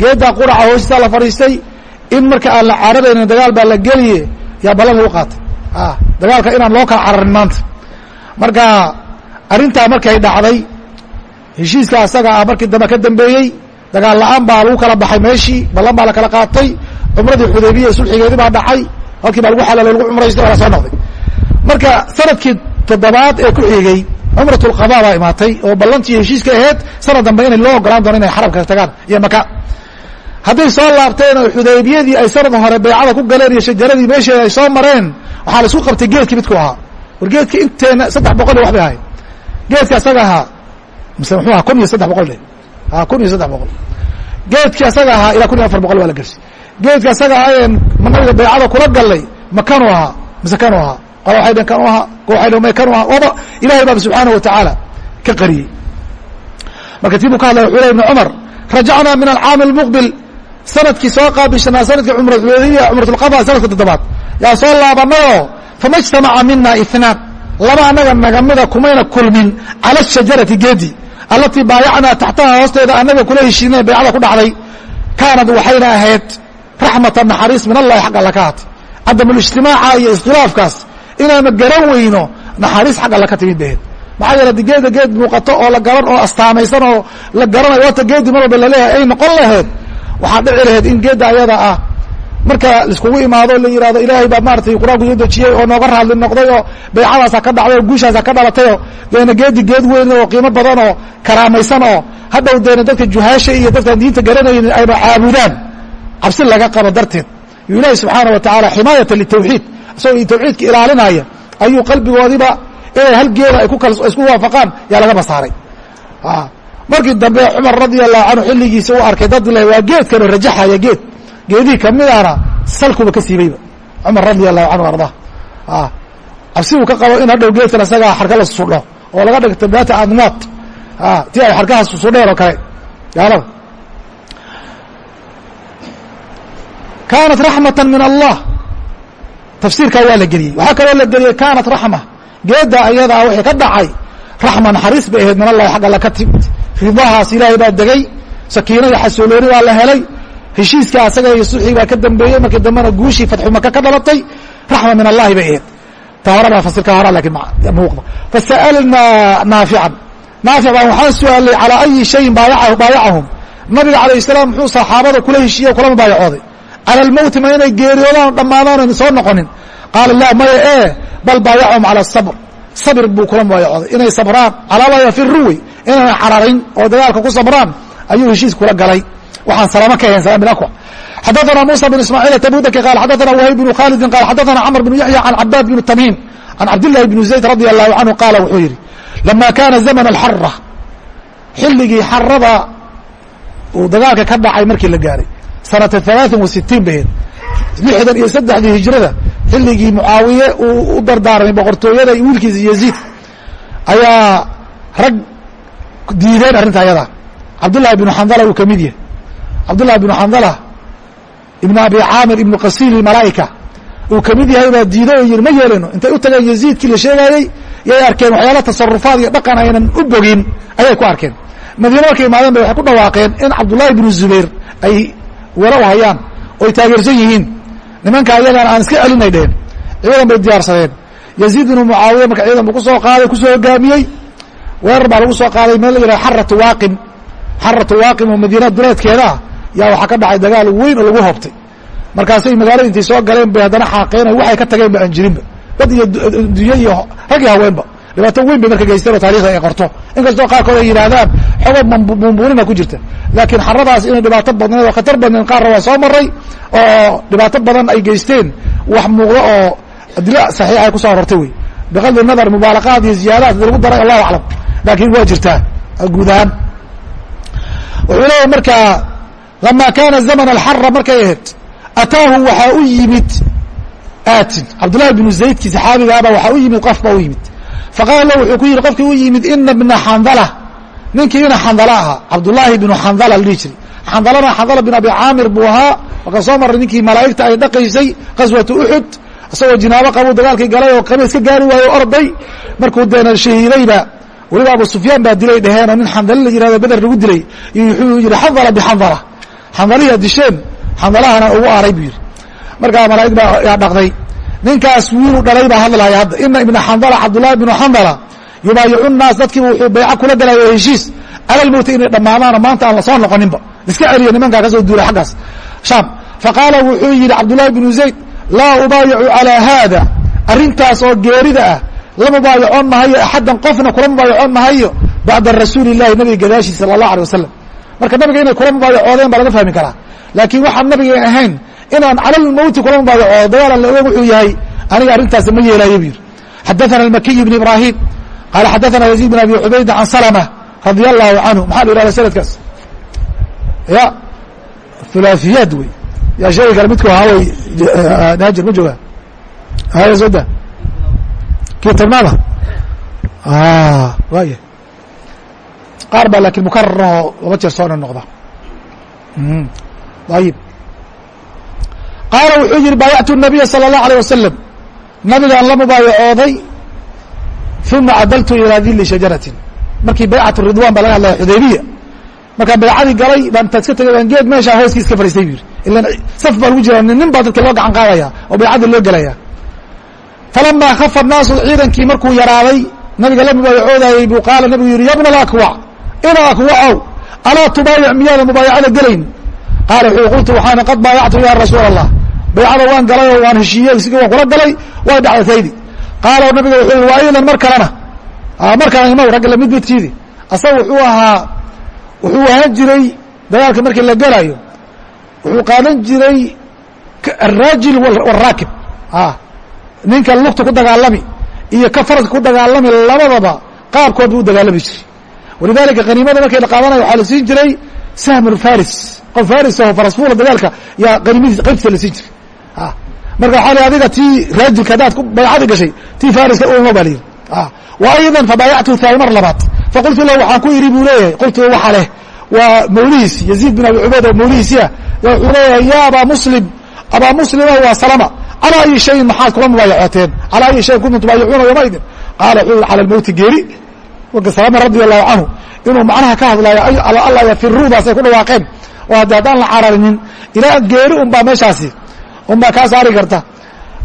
Geeddaa quraca hoostisaa la fadhiistay in marka aan la cararaynin dagaal baa la geliye yaa ballan lagu qaatay. Dagaalka inaan loo kala cararin maanta. Marka arrintaa markay dhacday heshiiska asaga ah markii dambe ka dambeeyey dagaal la'aan baa lagu kala baxay meeshii ballan baa la kala qaatay cumradii xudaybiya sulxigeedii baa dhacay halkii baa lagu xalaalay lagu cumraystay baa la soo noqday. Marka sannadkii toddobaad ee ku xigey cumrat baa imaatay oo ballantii heshiiska aheyd sanad dambe inay loo ogolaan doono inay xarabka tagaan iyo maka. Hadday soo laabteen oo xudaybiyadii ay sanad hore baycada ku galeen iyo shajaradii meesheeda ay soo mareen waxaa la isku qabtay geedkii midku ahaa. War geedka inteena saddex boqol iyo wax bay ahayd geedka asaga ahaa mise muxuu ahaa kun iyo saddex boqol dhe a kun iyo saddex boqol. Geedkii asaga ahaa ilaa kun iyo afar boqol waa la gersi geedka asaga ahaa ee nabiga baycada kula gallay ma kanu ahaa mise kanu ahaa? Qola waxay dheen kanu ahaa ko waxay dheen may kanu ahaa? Waaba ilahay baaba subxaanahu watacaala ka qariyey. Marka tii buu ka hadlaya wuxuu ley ibn cumar rajacnaa min alcaami almuqbil sannadkii soo qaabishanaa sannadkii cumratuladiya cumratulqada sanadka toddobaad. Yaa soo laabanayoo fama ijtamaca mina itnaan laba annaga nagamida kumayna kulmin cala shajarati geedi allatii baayacnaa taxtaha hoosteeda annaga kula heshiinay baycada ku dhacday kaanad waxayna ahayd raxmata naxariis min allahi xag alla ka haatay cadamulijtimaaca iyo iskhilaafkaas inaanu garan weyno naxariis xag alla ka timid baheed maxaa yeele di geeda geed muuqato oo la garan oo astaamaysan oo la garanayo wata geedii mar walba la leeyahay ay noqon laheed waxaa dhici laheyd in geedda ayada ah marka laiskugu imaado la yihahdo ilaahay baa maaratay qur'aanku soo dejiyey oo nooga raadli noqday oo baycadaasa ka dhacday oo guushaasa ka dhalatay oo deena geedi geed weyn oo qiimo badan oo karaamaysan oo hadhow deena dadka juhaasha iyo dadkaan diinta garanaynin ayba caabudaan. Cabsi laga qabo darteed. Yu ilaahi subxaana wa tacaala ximaayatan litawxiid isagoo tawxiidka ilaalinaya ayuu qalbigoodiba inay hal geeda ay isku waafaqaan yaa laga masaaray markii dambe cumar radia allahu canhu xilligiisa u arkay dad le waa geedkan oo rajaxaya geed geedihii kamidana salkuba ka siibayba cumar radia allahu canhu arda. Cabsi uu ka qabo in hadhow geedkan isagaa xarka la susudho oo laga dhigto daata admood ti ay xarkaha susudheen oo kale. Gaalada kaanat raxmata min allah. Tafsiirkaa waa la geliyey. Waxaa kaloo la geliyey kaanat raxma geedda ayadaa wixii ka dhacay. Raxma naxariis bay ahayd min allahi xag alla ka timid. Ridahaas ilaahay baa degay. Sakiino iyo xasuulooni baa la helay heshiiska asaga iyo sulxii baa ka dambeeyey markii dambena guushii fatxu maka ka dhalatay raxma min allahi bay ahayd. Ta hore baa fasirka hora lakiin muuqda fasa'alnaa naafican naafic baan waxaan su'aalay calaa ayi shayin baayacahum? Nabiga calayh salaam muxuu saxaabada kula heshiiye kulama baayacooday cala almowti ma inay geeriyoodaan dhammaadaan ayna soo noqonin? Qaala la maya ee bal baayacahum cala asabr sabir buu kula baayacooday inay sabraan calaa laa yafiru wey inayna cararin oo dagaalka ku sabraan ayuu heshiis kula galay waxaan salaamo ka ahayn salam bin akwa xadaثna muسى بن ismاعيل تbudki qال xadaثna وhayb بن khالdi qال xadaثna cمر بن yaحyى عن cabاd بن تmيم عن cabdاللahi بن زayd radي الlahu عanهu qaala wuxuu yihi lama kana زmن الxara xilligii xarada uu dagaalka ka dhacay markii la gaaray sanaةa ثaلaaثin وasiتiin baheed lixdan iyo saddexdii hijrada xilligii mucaawiye uu u dardaarmay boqortooyada iyo wiilkiisa yaziid ayaa rag diideen arrinta ayada cabdالlahi بن xandla uu kamid yahay cabdullah ibnu xandala ibnu abi caamir ibnu qasiil malaaika uu ka mid yahay baa diido oo yidhi ma yeelino intay u tageen yaziidkii la sheegaayey yay arkeen waxyaala tasarufaad iyo dhaqan aynan u bogin. Ayay ku arkeen. Madiine markay imaadeen ba waxay ku dhawaaqeen in cabdullahi ibnu zubayr ay wara u hayaan oy taageersan yihiin. Nimanka iyagana aan iska celinay dheheen ciidan bay diyaarsadeen. Yaziid ibnu mucaawiya marka ciidan buu ku soo qaaday ku soo hogaamiyey weerar baa lagu soo qaaday meel la yidhaha xaratu waaqim. Xaratu waaqim oo madiina duleedkeeda ah yaa waxaa ka dhacay dagaal weyn oo lagu hoobtay. Markaasay magaalada intay soo galeen bay haddana xaaqeen waxay ka tageen ba aan jirinba dad iyo dunyo iyo rag iyo haweenba. Dhibaato weyn bay marka geysteen oo taarikhda ay qorto. Inkastoo qaarkood ay yidhaahdaan xogood buunbuunina ku jirta. Laakiin xaradaas inay dhibaato badneed oo khatar badneed qaarna waa soo maray oo dhibaato badan ay geysteen. Wax muuqdo oo adilo saxiixa ay ku soo arortay wey. Biqadri nadar mubaalaqaad iyo ziyaadaad lagu daray allahu aclam. Laakiin waa jirtaa guud ahaan. Wuxuu leeyahy markaa lama kana zamn alxara markay ahayd ataahu waxaa u yimid aatin cabdullahi bnu zaydkii saxaabigaaba waxaa u yimid qof baa u yimid la wuxuu ku yihi qofkii u yimid ina bna xandala ninkii ina xandala ahaa cabdullaahi bnu xandala la dhihi jiray xandalana xandala bin abi caamir buu ahaa wakaan soo maray ninkii malaa'igta ay dhaqaysay qaswatu uxud isagoo jinaabo qabuu dagaalkii galay oo qabiis ka gaari waayo orday markuu deena shahiidayba weliba abu sufyaan baa dilay dheheenoo nin xandale la yihahdo beder lagu dilay wuxuu yihi xandala bixandala xandalihi adisheen xandalahana ugu aray buu yihi markaa malaa'ig baa dhaqday. Ninkaas wiiluu dhalay baa hadlaya hadda ina ibna xandala cabdullahi bnu xandala yubaayicu naas dadkiiba wuxuu bayco kula galaya heshiis. Cala lmowti inay dhammaadaano maanta aan la soo noqoninba. Iska celiya nimankaa ka soo duulay xaggaas. Shaam faqaala wuxuu yihi cabdullahi bnu zayd laa ubaayicu calaa haada. Arrintaas oo geerida ah la mubaayacoon mahayo axaddan qofna kula mubaayacoon mahayo bacda rasuuli llahi nabiga gadaashiisa sala allah alay wasalam marka nabiga inay kula mubaayacoodeen baa laga fahmi karaa. Laakiin waxaan nabiga ahayn inaan calal mawti kula mubaayacoodo dagaal alla oga wuxuu yahay aniga arrintaas ma yeelaayo bu yidhi xadaana almakiy bn ibrahim. Qaala xadaana yaziid bin abi cubayda can salma radi allahu canhu maxaa la yihahda sanadkaas? Ya hulaafiyaad wey. Yaa sheegi kara midku ahaa wey. Naajir ma jooga haya sooda kii tagnaada waaya qaar baa lakin mukararahoo laba jeer soo noqda ayib qaala wuxuu yihi baayactu الnabiya salى الlahu alيه wasalam nabigaan la mubaayacooday uma cadaltu ilaa dili shajaratin markii baycat ridwan baa laga hadlaya xudaybiya markaan baycadii galay baan intaa iska tegay baan geed meeshaa hooskii iska fariistay bu yihi ilan saf baa lagu jiraa nin nin baa dadka loo gacan qaadaya oo baycadii loo gelaya falamaa khafa naasu ciidankii markuu yaraaday nabiga la mubaayacoodayey buu qaala nabigu yihi yabna alakwac ina akwacow alaa tubaayic miyaada mubaayacada gelayn qaala wuxuu qultu waxaana qad baayactu ya rasuula allah baycada waan galay oo waan heshiiyey isigi waan kula galay way dhacdataydi qaala nabiga wuxuu yihi wa aydan mar kalena mar kalena imaw ragga la mid midkiidi asaga wuxuu ahaa wuxuu ahaan jiray dagaalka markii la gelayo wuxuu qaadan jiray araajil waraakib ninka lugta ku dagaalami iyo ka faraska ku dagaalami labadaba qaabkood buu dagaalami jiray walidalika haniimada markii la qaadanayo waxaa la siin jiray sahmu faris qof faris oo farasfuula dagaalka yaa haniimadiis qaybtiisa la siin jiray marka waxaa li adiga tii raajilka haddaad ku baycadi gashay tii fariska uma baa layidhi wa aydan fabaayactu tahay mar labaad faqultu lahu waxaan ku idhi buu leeyahay qultu waxa leh waa mawlihiis yaziid bin abi cubayd oo mawlihiisia ya wuxuu leeyahay ya abaa muslim abaa muslimo waa salama calaa ayi shayin maxaad kula mubaayacoteen calaa ayi shayin kuntum tubaayicuuna yowmaidin qaala wuxuu yihi cala almowti geeri salama radi allahu canhu inuu macnaha ka hadlaayo alla yafiruudaas ay ku dhawaaqeen. Oo haddi haddaan la cararinin. Ilaa geeri unbaa meeshaasi unbaa kaa saari karta.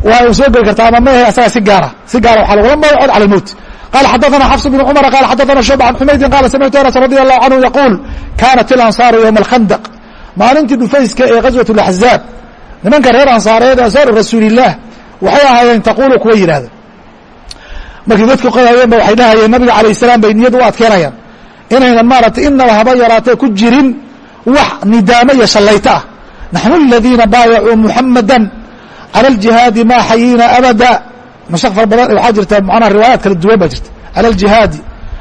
Waa soo geli karta ama mehe asaga si gaara si gaara waxaa lagula magacood cala lmowt qala xadaana xafs bn cumar qala xadaana shucba can xumaydin qaala samictu anas radi allahu canhu yaquul kaanat ilansaaru ywma alkhandaq. Maalintii dhufayska ee qaswat laxzaab nimanka reer ansaareed ee sooru waxay ahaayeen taquulu kuwa yidhahda markii dadki qodayeenba waxay dhahayeen nabiga calayh salaam bay niyad u adkeenayaan. Inaynan maaragtay inaba haba yaraatee ku jirin wax nidaamo iyo shallayto ah. Naxnu aladiina baayacuu muxamadan cala aljihaadi maa xayiina abada. Nusakfar badan waxaa jirta macnaha riwaayaad kala duwan baa jirta. Cala aljihaadi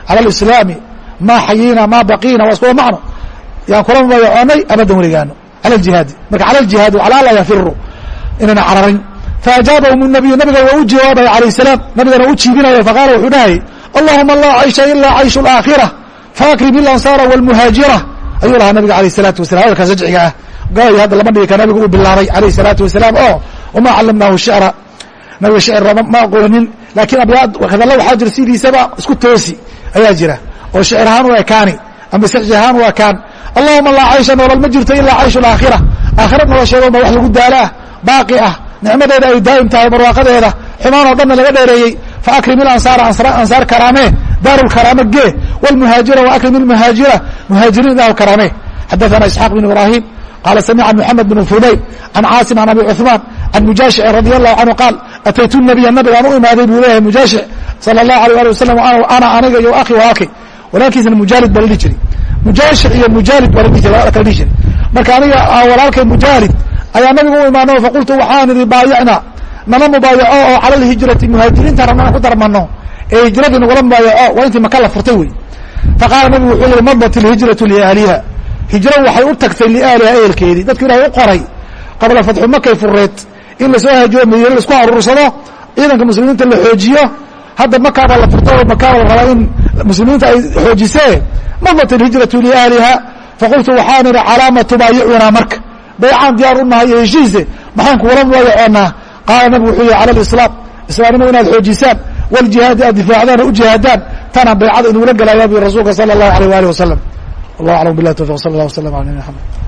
cala alislaami maa xayiina maa baqiina waa iskuwa macno. Yaan kula mayacoonay abadan weligaano. Cala aljihaadi marka cala aljihaadi wa cala alla yafiru inayna cararin faajaabahum nabiyu nabiga waa u jawaabaya alayh salaam nabigana u jiibinaya faqaala wuxuu dhahayay allahuma laa caysha ilaa cayshu alaakhira faakrim ilansaara walmuhaajira ayuu lahaa nabiga alayh salaatu wasalam hadalkaa sajciga ah gaay hadda lama dhigi ka nabigu uu bilaabay alayh salaatu wasalaam oo wama callamnaahu shicra nabiga shicir ma aqoonin laakiin abyaad hadalla waxaa jira sidiisaba isku toosi ayaa jira oo shicir ahaan u ekaani ama sicji ahaan u ekaan allahuma laa caysha noolal ma jirto ilaa cayshu alaakhira aakhira nolosheeda ma wax lagu daalaah baaqi ah nicmadeeda ay daa'im tahay barwaaqadeeda xumaanoo dhanna laga dheereeyey. Faakrim ilansaar ansaar karaame daaru lkaraame gee wlmuhaajira waakrim ilmuhaajira muhaajiriin daar karaame. Xadaana isxaaq bn ibraahim qaala samica mxamed bn humayl can caasim can abi cuثmaan can mujaashici radi allahu canhu qaal ataytu nabiya nabigaan u imaaday buu leeyahay mujaashic sala allahu alيh ali wasalam ana aniga iyo akhi aki walaalkiisna mujaalid baa la dhihi jiray. Mujaashic iyo mujaalid baa la kala dhihi jiray. Marka aniga ah, walaalkay mujaalid ayaa nabigu u imaano faqultu waxaan idhi baayacna nala mubaayaco oo cala lhijrati muhaajiriinta rabnaan ku darmano ee hijradii nagula mubaayaco waa intii maka la furtay wey faqaala nabigu wuxuu yihi madat ilhijratu liahliha hijro waxay u tagtay liahliha ehelkeedii. Dadku ilahay u qoray qabla fatxu makay fureed in la soo hajiyo madiine la isku aruursado ciidanka muslimiinta la xoojiyo hadda makaabaa la furto oo makaaba la rabaa in muslimiinta ay xoojisee madat ilhijratu liahliha faqultu waxaan idhi calaama tubaayicunaa marka baycaan diyaar u nahay iyo heshiise maxaan kugula mubaayacoonaa qaala nabigu wuxuu yihi cala alislaam islaamnimo inaad xoojisaan waljihaadi aad difaacdaan oo u jihaadaan tanaan baycada inugula gelayaa bu rasuulka sala allahu aleyh waali wasalam wallahu aclam bilah tawfiq sala allah waslam ala nabina maxamed